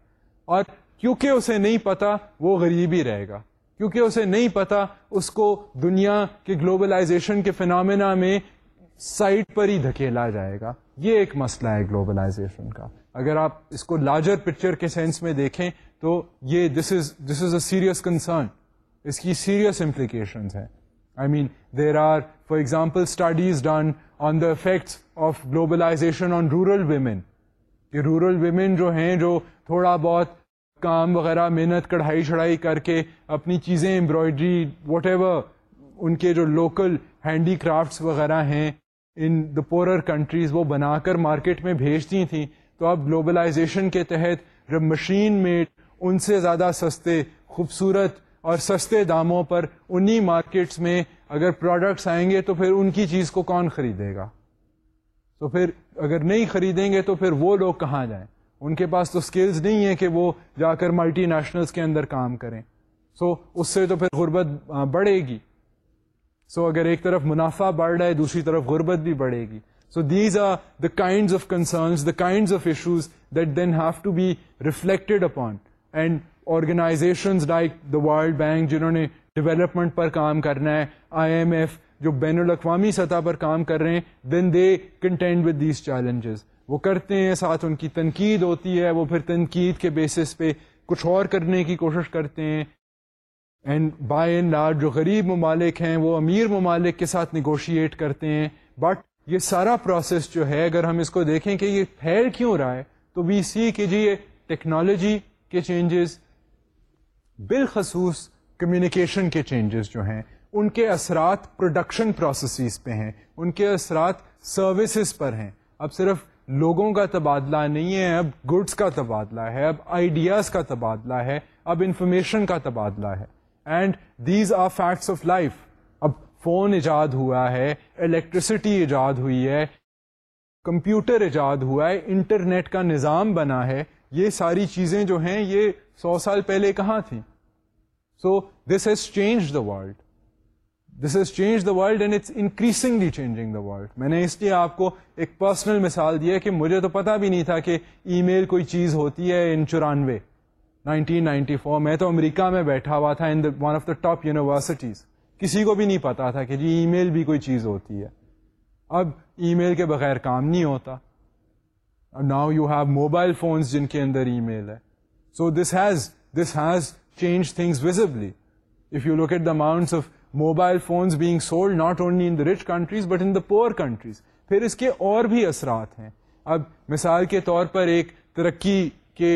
اور کیونکہ اسے نہیں پتا وہ غریب ہی رہے گا کیونکہ اسے نہیں پتا اس کو دنیا کے گلوبلائزیشن کے فنامنا میں سائٹ پر ہی دھکیلا جائے گا یہ ایک مسئلہ ہے گلوبلائزیشن کا اگر آپ اس کو لارجر پکچر کے سینس میں دیکھیں تو یہ this is this is a serious concern اس کی سیریس امپلیکیشنز ہیں I mean there are for example studies done on the effects of globalisation on rural women کہ رورل ویمن جو ہیں جو تھوڑا بہت کام وغیرہ محنت کڑھائی چڑھائی کر کے اپنی چیزیں امبرائڈری واٹ ایور ان کے جو لوکل ہینڈی کرافٹس وغیرہ ہیں ان دا پورر کنٹریز وہ بنا کر مارکیٹ میں بھیجتی تھیں تو اب گلوبلائزیشن کے تحت جب مشین میڈ ان سے زیادہ سستے خوبصورت اور سستے داموں پر انہی مارکیٹس میں اگر پروڈکٹس آئیں گے تو پھر ان کی چیز کو کون خریدے گا تو پھر اگر نہیں خریدیں گے تو پھر وہ لوگ کہاں جائیں ان کے پاس تو اسکلز نہیں ہیں کہ وہ جا کر ملٹی نیشنلس کے اندر کام کریں سو so, اس سے تو پھر غربت بڑھے گی سو so, اگر ایک طرف منافع بڑھ رہا ہے دوسری طرف غربت بھی بڑھے گی so these are the kinds of concerns the kinds of issues that then have to be reflected upon and organisations like the World Bank جنہوں نے ڈیولپمنٹ پر کام کرنا ہے آئی ایم ایف جو بین الاقوامی سطح پر کام کر رہے ہیں then they contend with these challenges وہ کرتے ہیں ساتھ ان کی تنقید ہوتی ہے وہ پھر تنقید کے بیسس پہ کچھ اور کرنے کی کوشش کرتے ہیں اینڈ بائی اینڈ لارج جو غریب ممالک ہیں وہ امیر ممالک کے ساتھ نیگوشیٹ کرتے ہیں بٹ یہ سارا پروسیس جو ہے اگر ہم اس کو دیکھیں کہ یہ پھیل کیوں رہا ہے تو وی سی کہ جی یہ ٹیکنالوجی کے چینجز بالخصوص کمیونیکیشن کے چینجز جو ہیں ان کے اثرات پروڈکشن پروسیسز پہ ہیں ان کے اثرات سروسز پر ہیں اب صرف لوگوں کا تبادلہ نہیں ہے اب گڈس کا تبادلہ ہے اب آئیڈیاز کا تبادلہ ہے اب انفارمیشن کا تبادلہ ہے and these are facts of life اب فون ایجاد ہوا ہے الیکٹرسٹی ایجاد ہوئی ہے کمپیوٹر ایجاد ہوا ہے انٹرنیٹ کا نظام بنا ہے یہ ساری چیزیں جو ہیں یہ سو سال پہلے کہاں تھیں so this has change the world this has change the world and it's increasingly changing the world میں نے اس لیے آپ کو ایک پرسنل مثال دی ہے کہ مجھے تو پتا بھی نہیں تھا کہ ای میل کوئی چیز ہوتی ہے ان چورانوے نائنٹین میں تو امریکہ میں بیٹھا ہوا تھا in one of the top universities کسی کو بھی نہیں پتا تھا کہ جی ای میل بھی کوئی چیز ہوتی ہے اب ای میل کے بغیر کام نہیں ہوتا now you have mobile phones جن کے اندر ای میل ہے so this has this has change phones mobile phones not only in the rich countries but in the poor countries پھر اس کے اور بھی اثرات ہیں اب مثال کے طور پر ایک ترقی کے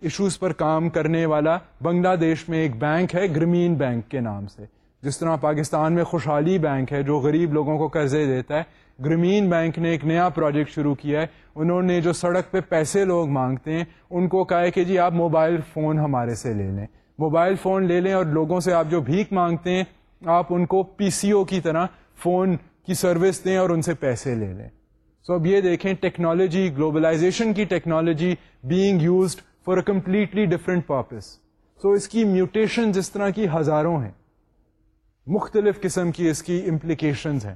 ایشوز پر کام کرنے والا بنگلہ دیش میں ایک بینک ہے گرمین بینک کے نام سے جس طرح پاکستان میں خوشحالی بینک ہے جو غریب لوگوں کو قرضے دیتا ہے گرمین بینک نے ایک نیا پروجیکٹ شروع کیا ہے انہوں نے جو سڑک پہ پیسے لوگ مانگتے ہیں ان کو کہا ہے کہ جی آپ موبائل فون ہمارے سے لے لیں موبائل فون لے لیں اور لوگوں سے آپ جو بھیک مانگتے ہیں آپ ان کو پی سی او کی طرح فون کی سروس دیں اور ان سے پیسے لے لیں سو so اب یہ دیکھیں ٹیکنالوجی گلوبلائزیشن کی technology being used for a completely different purpose so اس کی میوٹیشن جس طرح کی ہزاروں ہیں مختلف قسم کی اس کی امپلیکیشنز ہیں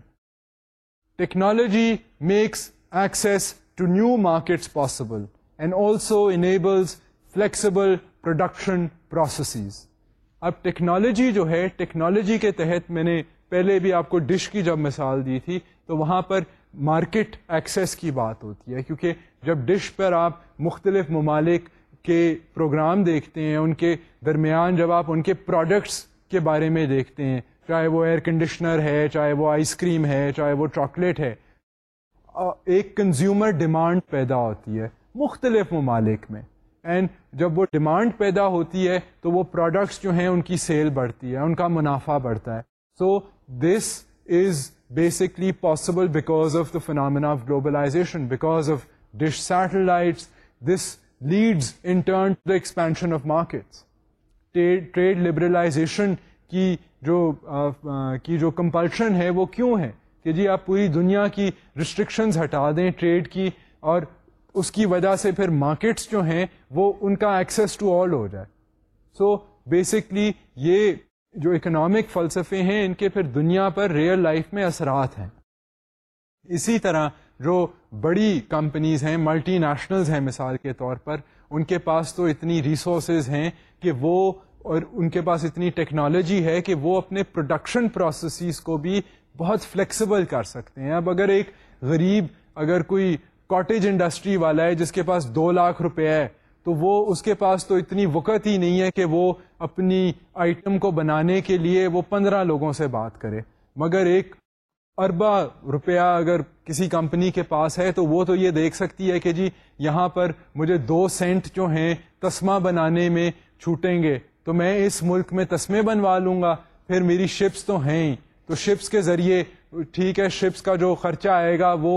technology makes access to new markets possible and also enables flexible production processes اب ٹیکنالوجی جو ہے ٹیکنالوجی کے تحت میں نے پہلے بھی آپ کو ڈش کی جب مثال دی تھی تو وہاں پر مارکیٹ ایکسیس کی بات ہوتی ہے کیونکہ جب ڈش پر آپ مختلف ممالک کے پروگرام دیکھتے ہیں ان کے درمیان جب آپ ان کے پروڈکٹس کے بارے میں دیکھتے ہیں چاہے وہ ایئر کنڈیشنر ہے چاہے وہ آئس کریم ہے چاہے وہ چاکلیٹ ہے ایک کنزیومر ڈیمانڈ پیدا ہوتی ہے مختلف ممالک میں اینڈ جب وہ ڈیمانڈ پیدا ہوتی ہے تو وہ پروڈکٹس جو ہیں ان کی سیل بڑھتی ہے ان کا منافع بڑھتا ہے so this is basically possible because of the phenomena of globalisation because of dish satellites this leads in turn to the expansion of markets trade liberalisation کی جو کی جو کمپلشن ہے وہ کیوں ہے کہ جی آپ پوری دنیا کی ریسٹرکشنز ہٹا دیں ٹریڈ کی اور اس کی وجہ سے پھر مارکیٹس جو ہیں وہ ان کا ایکسیس ٹو آل ہو جائے سو بیسکلی یہ جو اکنامک فلسفے ہیں ان کے پھر دنیا پر ریئل لائف میں اثرات ہیں اسی طرح جو بڑی کمپنیز ہیں ملٹی نیشنلز ہیں مثال کے طور پر ان کے پاس تو اتنی ریسورسز ہیں کہ وہ اور ان کے پاس اتنی ٹیکنالوجی ہے کہ وہ اپنے پروڈکشن پروسیسز کو بھی بہت فلیکسیبل کر سکتے ہیں اب اگر ایک غریب اگر کوئی کاٹیج انڈسٹری والا ہے جس کے پاس دو لاکھ روپے ہے تو وہ اس کے پاس تو اتنی وقت ہی نہیں ہے کہ وہ اپنی آئٹم کو بنانے کے لیے وہ پندرہ لوگوں سے بات کرے مگر ایک اربا روپیہ اگر کسی کمپنی کے پاس ہے تو وہ تو یہ دیکھ سکتی ہے کہ جی یہاں پر مجھے دو سینٹ جو ہیں تسمہ بنانے میں چھوٹیں گے تو میں اس ملک میں تسمے بنوا لوں گا پھر میری شپس تو ہیں ہی تو شپس کے ذریعے ٹھیک ہے شپس کا جو خرچہ آئے گا وہ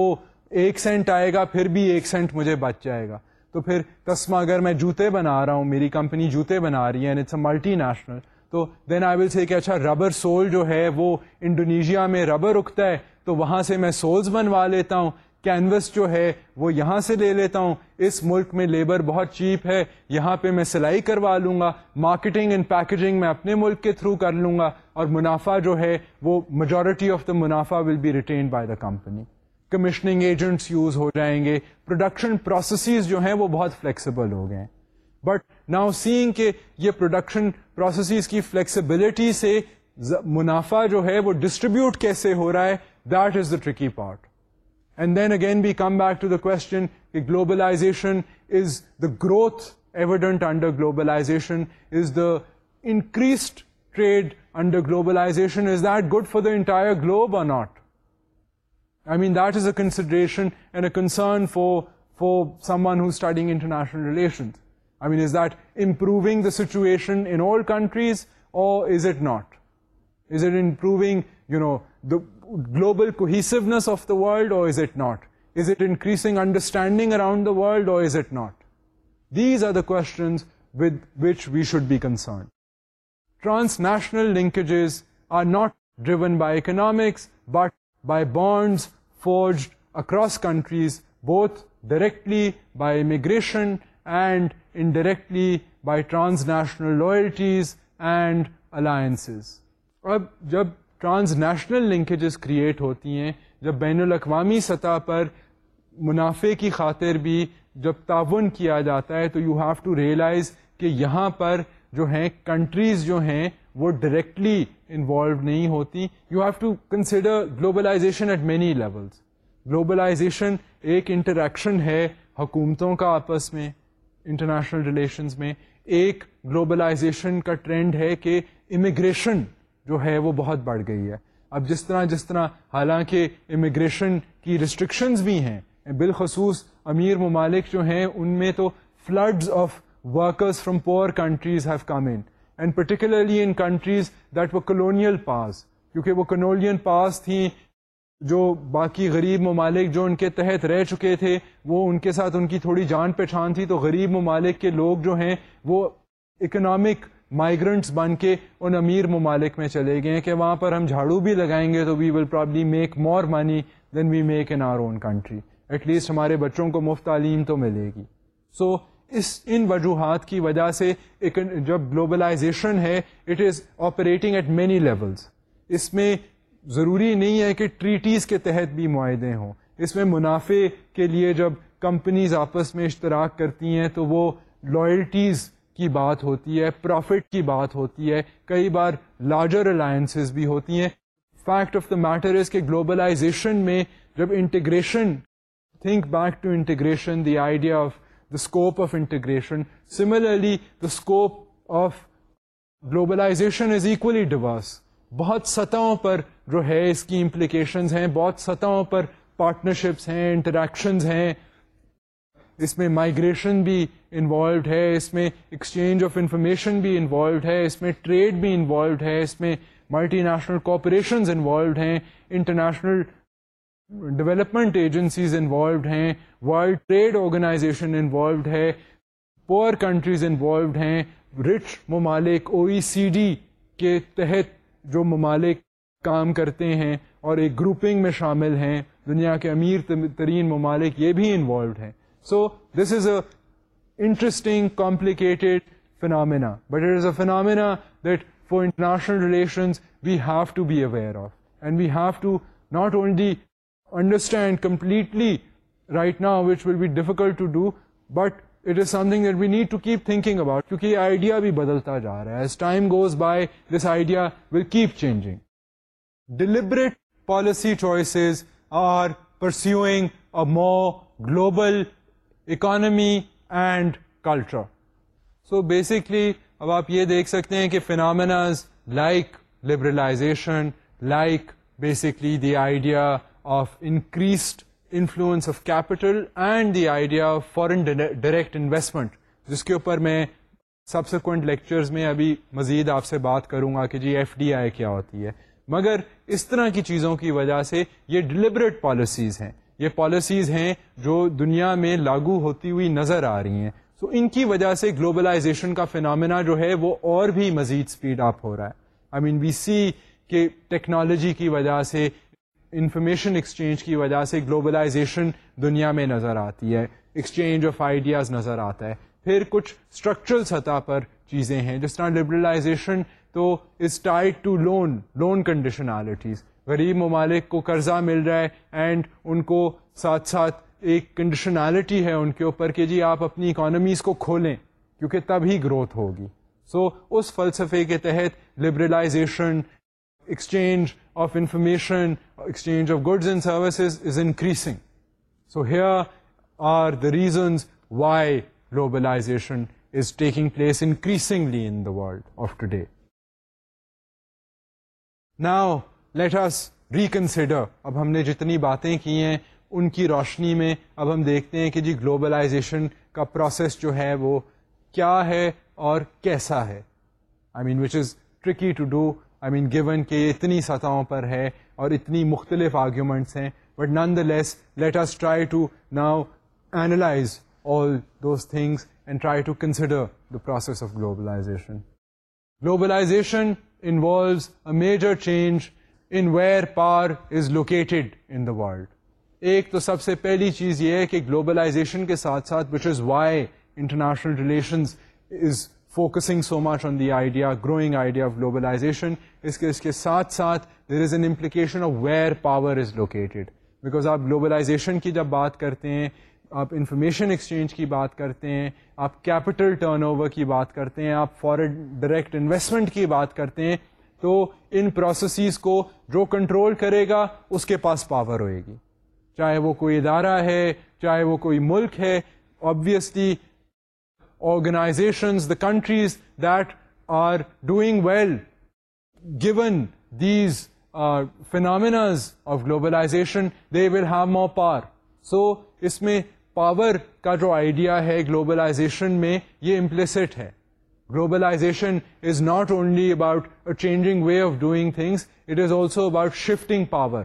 ایک سینٹ آئے گا پھر بھی ایک سینٹ مجھے بچ جائے گا تو پھر تسمہ اگر میں جوتے بنا رہا ہوں میری کمپنی جوتے بنا رہی ہے ملٹی نیشنل تو دین آئی ول سے کہ اچھا ربر سول جو ہے وہ انڈونیشیا میں ربر رکتا ہے تو وہاں سے میں سولز بنوا لیتا ہوں کینوس جو ہے وہ یہاں سے لے لیتا ہوں اس ملک میں لیبر بہت چیپ ہے یہاں پہ میں سلائی کروا لوں گا مارکیٹنگ اینڈ پیکیجنگ میں اپنے ملک کے تھرو کر لوں گا اور منافع جو ہے وہ میجورٹی آف دا منافع will be retained by the company commissioning agents use ہو جائیں گے پروڈکشن پروسیسز جو ہیں وہ بہت فلیکسیبل ہو گئے ہیں بٹ ناؤ سینگ کہ یہ پروڈکشن پروسیسز کی فلیکسیبلٹی سے منافع جو ہے وہ ڈسٹریبیوٹ کیسے ہو رہا ہے that is the tricky part And then again we come back to the question that globalization is the growth evident under globalization, is the increased trade under globalization, is that good for the entire globe or not? I mean, that is a consideration and a concern for someone who's studying international relations. I mean, is that improving the situation in all countries, or is it not? Is it improving, you know, the global cohesiveness of the world, or is it not? Is it increasing understanding around the world, or is it not? These are the questions with which we should be concerned. Transnational linkages are not driven by economics, but by bonds forged across countries, both directly by immigration and indirectly by transnational loyalties and alliances. Transnational linkages create ہوتی ہیں جب بین الاقوامی سطح پر منافع کی خاطر بھی جب تعاون کیا جاتا ہے تو یو ہیو ٹو ریئلائز کہ یہاں پر جو ہیں کنٹریز جو ہیں وہ ڈائریکٹلی انوالو نہیں ہوتی you have to consider globalisation at many levels globalisation ایک انٹریکشن ہے حکومتوں کا آپس میں انٹرنیشنل ریلیشنز میں ایک گلوبلائزیشن کا ٹرینڈ ہے کہ امیگریشن جو ہے وہ بہت بڑھ گئی ہے اب جس طرح جس طرح حالانکہ امیگریشن کی ریسٹرکشنز بھی ہیں بالخصوص امیر ممالک جو ہیں ان میں تو floods of workers from poor countries have come in and particularly in countries that with colonial past کیونکہ وہ کلونیل پاس تھیں جو باقی غریب ممالک جو ان کے تحت رہ چکے تھے وہ ان کے ساتھ ان کی تھوڑی جان پہچان تھی تو غریب ممالک کے لوگ جو ہیں وہ اکنامک مائگرنٹس بن کے ان امیر ممالک میں چلے گئے ہیں کہ وہاں پر ہم جھاڑو بھی لگائیں گے تو we will probably make more money than we make in our own country at least ہمارے بچوں کو مفت تعلیم تو ملے گی سو اس ان وجوہات کی وجہ سے جب گلوبلائزیشن ہے it is operating at many levels اس میں ضروری نہیں ہے کہ ٹریٹیز کے تحت بھی معاہدے ہوں اس میں منافع کے لیے جب کمپنیز آپس میں اشتراک کرتی ہیں تو وہ لائلٹیز کی بات ہوتی ہے پروفٹ کی بات ہوتی ہے کئی بار لارجر الائنس بھی ہوتی ہیں fact of the matter is کہ گلوبلائزیشن میں جب integration think back to integration the idea of the scope of integration similarly the scope of globalisation is equally diverse بہت سطحوں پر جو ہے اس کی امپلیکیشنز ہیں بہت سطحوں پر پارٹنرشپس ہیں انٹریکشنز ہیں اس میں مائگریشن بھی انوالوڈ ہے اس میں ایکسچینج آف انفارمیشن بھی انوالوڈ ہے اس میں ٹریڈ بھی انوالوڈ ہے اس میں ملٹی نیشنل کارپوریشنز انوالوڈ ہیں انٹرنیشنل ڈیولپمنٹ ایجنسیز انوالوڈ ہیں ورلڈ ٹریڈ آرگنائزیشن انوالوڈ ہے پور کنٹریز انوالوڈ ہیں رچ ممالک او ای سی ڈی کے تحت جو ممالک کام کرتے ہیں اور ایک گروپنگ میں شامل ہیں دنیا کے امیر ترین ممالک یہ بھی انوالوڈ ہیں so this is a interesting complicated phenomena but it is a phenomena that for international relations we have to be aware of and we have to not only understand completely right now which will be difficult to do but it is something that we need to keep thinking about کیونکہ یہ idea بھی بدلتا جا رہا ہے as time goes by this idea will keep changing deliberate policy choices are pursuing a more global economy and culture so basically اب آپ یہ دیکھ سکتے ہیں کہ phenomenas like liberalisation like basically the idea of increased influence of capital and the idea of foreign direct investment جس کے اوپر میں سبسیکوینٹ لیکچرز میں ابھی مزید آپ سے بات کروں گا کہ جی ایف ڈی آئی کیا ہوتی ہے مگر اس طرح کی چیزوں کی وجہ سے یہ ڈیلیبریٹ پالیسیز ہیں یہ پالیسیز ہیں جو دنیا میں لاگو ہوتی ہوئی نظر آ رہی ہیں سو ان کی وجہ سے گلوبلائزیشن کا فینامنا جو ہے وہ اور بھی مزید اسپیڈ اپ ہو رہا ہے آئی مین وی سی کہ ٹیکنالوجی کی وجہ سے انفارمیشن ایکسچینج کی وجہ سے گلوبلائزیشن دنیا میں نظر آتی ہے ایکسچینج آف آئیڈیاز نظر آتا ہے پھر کچھ اسٹرکچرل سطح پر چیزیں ہیں جس طرح لبرلائزیشن تو is tied to loan loan conditionalities غریب ممالک کو قرضہ مل رہا ہے اینڈ ان کو ساتھ ساتھ ایک کنڈیشنالٹی ہے ان کے اوپر کہ جی آپ اپنی اکانومیز کو کھولیں کیونکہ تب ہی گروتھ ہوگی سو so, اس فلسفے کے تحت liberalisation exchange of information exchange of goods and services is increasing so here are the reasons why globalisation is taking place increasingly in the world of today now let us reconsider اب ہم نے جتنی باتیں کی ہیں ان کی روشنی میں اب ہم دیکھتے ہیں کہ جی گلوبلائزیشن کا پروسیس جو ہے وہ کیا ہے اور کیسا ہے I mean which is tricky to do I mean given کہ یہ اتنی سطحوں پر ہے اور اتنی مختلف آرگیومنٹس ہیں but nonetheless let us try to now analyse all those things and try to consider the process of globalisation globalisation involves a major change in where power is located in the world ایک تو سب سے پہلی چیز یہ ہے کہ globalisation کے ساتھ ساتھ which is why international relations is focusing so much on the idea growing idea of globalization اس کے اس کے ساتھ ساتھ there is an implication of where power is located because آپ گلوبلائزیشن کی جب بات کرتے ہیں آپ انفارمیشن ایکسچینج کی بات کرتے ہیں آپ کیپٹل ٹرن اوور کی بات کرتے ہیں آپ فارن ڈائریکٹ انویسٹمنٹ کی بات کرتے ہیں تو ان پروسیسز کو جو کنٹرول کرے گا اس کے پاس پاور ہوئے گی چاہے وہ کوئی ادارہ ہے چاہے وہ کوئی ملک ہے obviously organizations the countries that are doing well given these uh, phenomena of globalization they will have more power so اس میں پاور کا جو آئیڈیا ہے گلوبلائزیشن میں یہ امپلسٹ ہے globalisation is not only about a changing way of doing things it is also about shifting power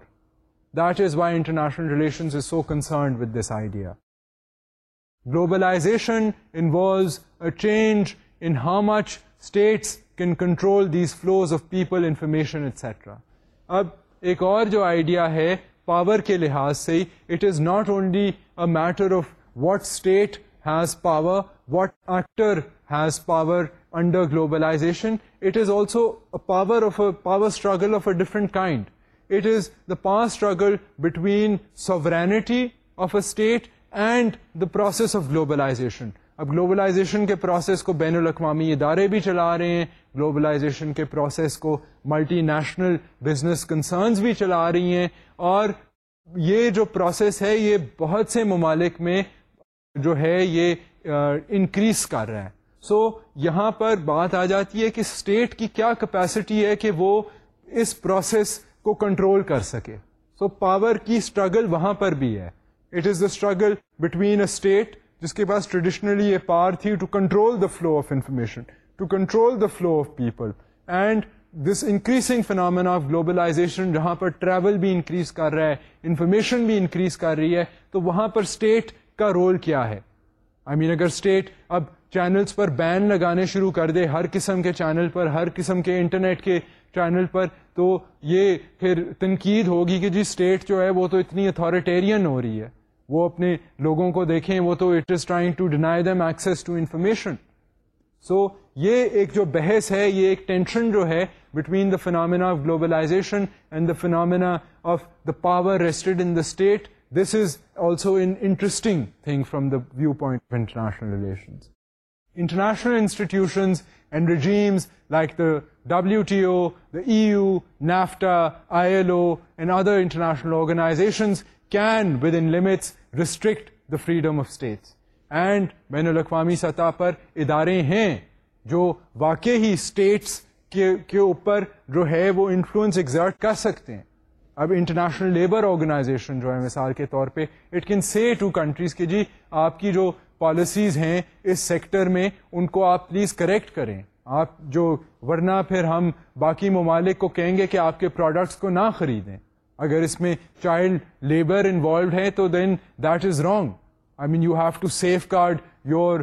that is why international is so concerned with this idea globalisation involves a change in how much states can control these flows of people information etcetera اب ایک اور جو idea ہے power کے لحاظ سے it is not only a matter of what state has power what actor It power under globalisation it is also power struggle of a different kind it is the power struggle between sovereignty of a state and the process of globalisation اب globalisation کے process کو بین الاقوامی ادارے بھی چلا رہے ہیں گلوبلائزیشن کے پروسیس کو ملٹی نیشنل بزنس کنسرنز بھی چلا رہی ہیں اور یہ جو پروسیس ہے یہ بہت سے ممالک میں جو ہے یہ انکریز کر رہا ہے سو یہاں پر بات آ جاتی ہے کہ اسٹیٹ کی کیا کیپیسٹی ہے کہ وہ اس پروسیس کو کنٹرول کر سکے سو پاور کی اسٹرگل وہاں پر بھی ہے it is the struggle between a state جس کے پاس ٹریڈیشنلی یہ پار تھی to control the flow of information to control the flow of people and this increasing phenomena of globalisation جہاں پر ٹریول بھی انکریز کر رہا ہے انفارمیشن بھی انکریز کر رہی ہے تو وہاں پر اسٹیٹ کا رول کیا ہے آئی مین اگر اسٹیٹ اب چینلس پر بین لگانے شروع کر دے ہر قسم کے چینل پر ہر قسم کے انٹرنیٹ کے چینل پر تو یہ پھر تنقید ہوگی کہ جی اسٹیٹ جو ہے وہ تو اتنی اتھارٹیرین ہو رہی ہے وہ اپنے لوگوں کو دیکھیں وہ تو it is trying to deny them access to information so یہ ایک جو بحث ہے یہ ایک ٹینشن جو ہے between the phenomena of globalisation and the phenomena of the power rested in the state this is also interesting thing from the viewpoint international international institutions and regimes like the W T O EU NAFTA I L O and other international organisations can within limits restrict the freedom of states and بین الاقوامی سطح پر ادارے ہیں جو واقع ہی status کے اوپر جو ہے وہ انفلوئنس اگزٹ کر سکتے ہیں اب انٹرنیشنل لیبر آرگنائزیشن جو ہے مثال کے طور پہ it can see two countries کہ جی آپ کی جو پالیسیز ہیں اس سیکٹر میں ان کو آپ پلیز کریکٹ کریں آپ جو ورنہ پھر ہم باقی ممالک کو کہیں گے کہ آپ کے پروڈکٹس کو نہ خریدیں اگر اس میں چائلڈ لیبر انوالوڈ ہے تو then that is wrong I mean you have to safeguard your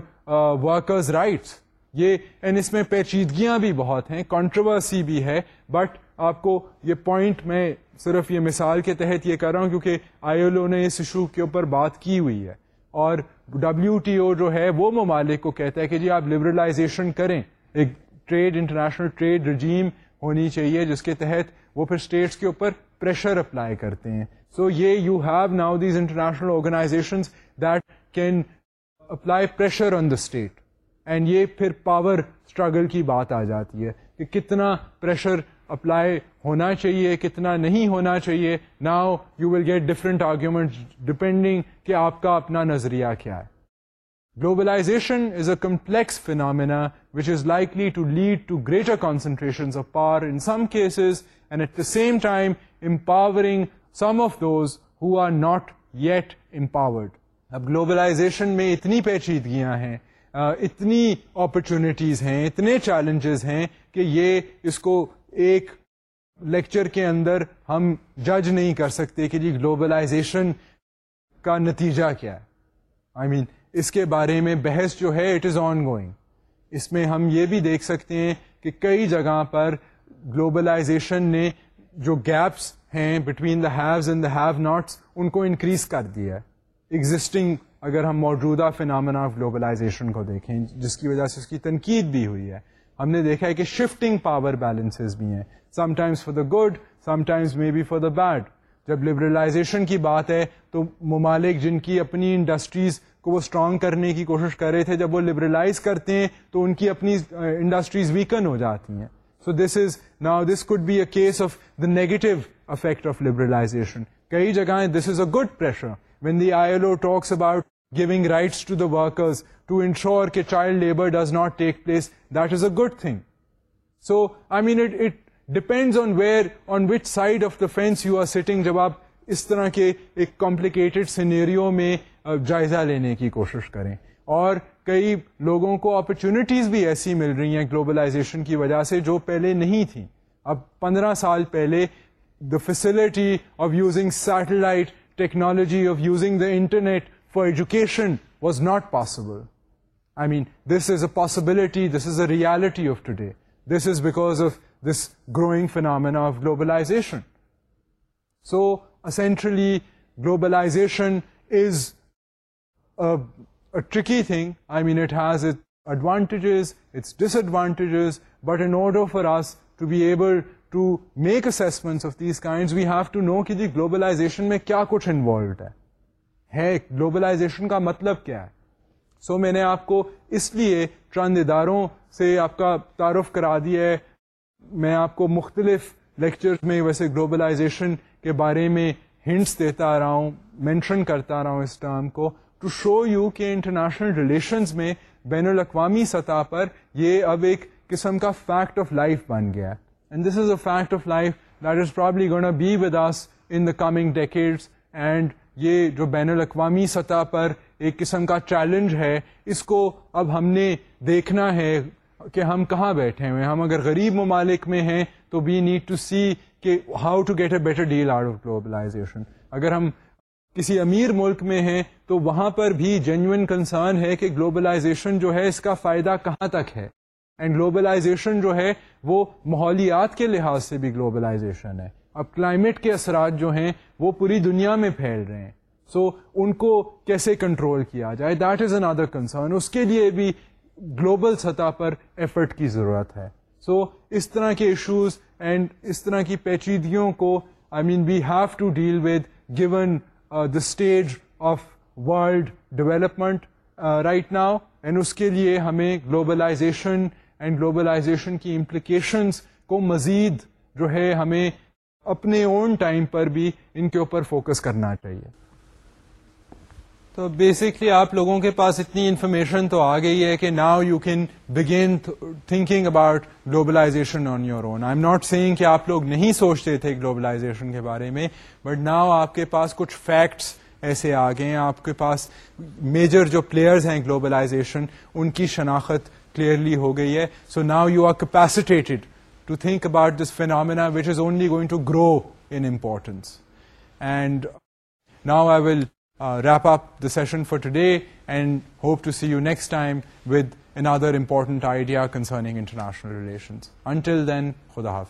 workers rights یہ اس میں پیچیدگیاں بھی بہت ہیں کانٹروورسی بھی ہے بٹ آپ کو یہ پوائنٹ میں صرف یہ مثال کے تحت یہ کر رہا ہوں کیونکہ آئی ایل او نے اس ایشو کے اوپر بات کی ہوئی ہے اور ڈبلو ٹی او جو ہے وہ ممالک کو کہتا ہے کہ جی آپ لبرلائزیشن کریں ایک ٹریڈ انٹرنیشنل ٹریڈ رجیم ہونی چاہیے جس کے تحت وہ پھر اسٹیٹس کے اوپر پریشر اپلائی کرتے ہیں سو یہ you have now these international organisation that can apply pressure on the state and یہ پھر پاور اسٹرگل کی بات آ جاتی ہے کہ کتنا پریشر اپلائی ہونا چاہیے کتنا نہیں ہونا چاہیے now you will get different argument depending کہ آپ کا اپنا نظریہ کیا ہے globalization is a complex phenomena which is likely to lead to greater concentration of power in some cases and at the same time empowering some of those who are not yet empowered اب globalisation میں اتنی پیچیدگیاں ہیں اتنی opportunities ہیں اتنے challenges ہیں کہ یہ اس کو ایک لیکچر کے اندر ہم جج نہیں کر سکتے کہ جی گلوبلائزیشن کا نتیجہ کیا ہے آئی مین اس کے بارے میں بحث جو ہے اٹ از آن گوئنگ اس میں ہم یہ بھی دیکھ سکتے ہیں کہ کئی جگہ پر گلوبلائزیشن نے جو گیپس ہیں between the haves and the have nots ان کو انکریز کر دیا ہے ایگزٹنگ اگر ہم موجودہ فنامنا آف گلوبلائزیشن کو دیکھیں جس کی وجہ سے اس کی تنقید بھی ہوئی ہے ہم نے دیکھا ہے کہ شفٹنگ پاور بیلنس بھی ہیں sometimes for the good sometimes may be for the bad جب لبرلائزیشن کی بات ہے تو ممالک جن کی اپنی انڈسٹریز کو وہ اسٹرانگ کرنے کی کوشش کر رہے تھے جب وہ لبرلائز کرتے ہیں تو ان کی اپنی انڈسٹریز ویکن ہو جاتی ہیں so this is now this could be a case of the negative effect of liberalization کئی جگہیں this is a good pressure when the I L O talks about giving rights to the workers to ensure کے child labour does not take place that is a good thing so I mean depend on where on which side of the fence you are sitting جب آپ اس طرح کے ایک complicated scenario میں uh, جائزہ لینے کی کوشش کریں اور کئی لوگوں کو اپرچونیٹیز بھی ایسی مل رہی ہیں گلوبلائزیشن کی وجہ سے جو پہلے نہیں تھیں اب پندرہ سال پہلے the facility of using satellite technology of using the internet education was not possible I mean this is a possibility this is a reality of today this is because of this growing phenomena of globalization so اسٹرلی globalization is a thing it has advantages it's disadvantages but in order for us to be able of these kind globalization میں کیا کچھ involved ہے ہے globalization کا مطلب کیا ہے سو میں نے آپ کو اس لیے چند اداروں سے آپ کا تعارف کرا دیا ہے میں آپ کو مختلف لیکچرز میں ویسے گلوبلائزیشن کے بارے میں ہنٹس دیتا رہا ہوں مینشن کرتا رہا ہوں اس ٹرم کو ٹو شو یو کہ انٹرنیشنل ریلیشنز میں بین الاقوامی سطح پر یہ اب ایک قسم کا فیکٹ آف لائف بن گیا and this is a fact of life that is probably be with us in the coming decades and یہ جو بین الاقوامی سطح پر ایک قسم کا چیلنج ہے اس کو اب ہم نے دیکھنا ہے کہ ہم کہاں بیٹھے ہیں ہم اگر غریب ممالک میں ہیں تو وی نیڈ ٹو سی کہ how to get a better deal of globalization اگر ہم کسی امیر ملک میں ہیں تو وہاں پر بھی جینوئن کنسرن ہے کہ گلوبلائزیشن جو ہے اس کا فائدہ کہاں تک ہے اینڈ گلوبلائزیشن جو ہے وہ ماحولیات کے لحاظ سے بھی گلوبلائزیشن ہے اب کلائمیٹ کے اثرات جو ہیں وہ پوری دنیا میں پھیل رہے ہیں سو so, ان کو کیسے کنٹرول کیا جائے دیٹ از اندر کنسرن اس کے لیے بھی گلوبل سطح پر ایفرٹ کی ضرورت ہے سو so, اس طرح کے ایشوز اینڈ اس طرح کی پیچیدگیوں کو I mean we have to deal with gone the stage of world development right now and اس کے لیے ہمیں گلوبلائزیشن اینڈ گلوبلائزیشن کی امپلیکیشنس کو مزید جو ہے ہمیں اپنے اون ٹائم پر بھی ان کے اوپر فوکس کرنا چاہیے تو بیسکلی آپ لوگوں کے پاس اتنی انفارمیشن تو آ گئی ہے کہ now you can begin thinking about globalisation on your own I am not saying کہ آپ لوگ نہیں سوچتے تھے گلوبلائزیشن کے بارے میں بٹ ناؤ آپ کے پاس کچھ فیکٹس ایسے آ گئے آپ کے پاس میجر جو پلیئرز ہیں گلوبلائزیشن ان کی شناخت کلیئرلی ہو گئی ہے so now you are capacitated to think about this phenomena which is only going to grow in importance. And now I will uh, wrap up the session for today and hope to see you next time with another important idea concerning international relations. Until then, Khuda Hafiz.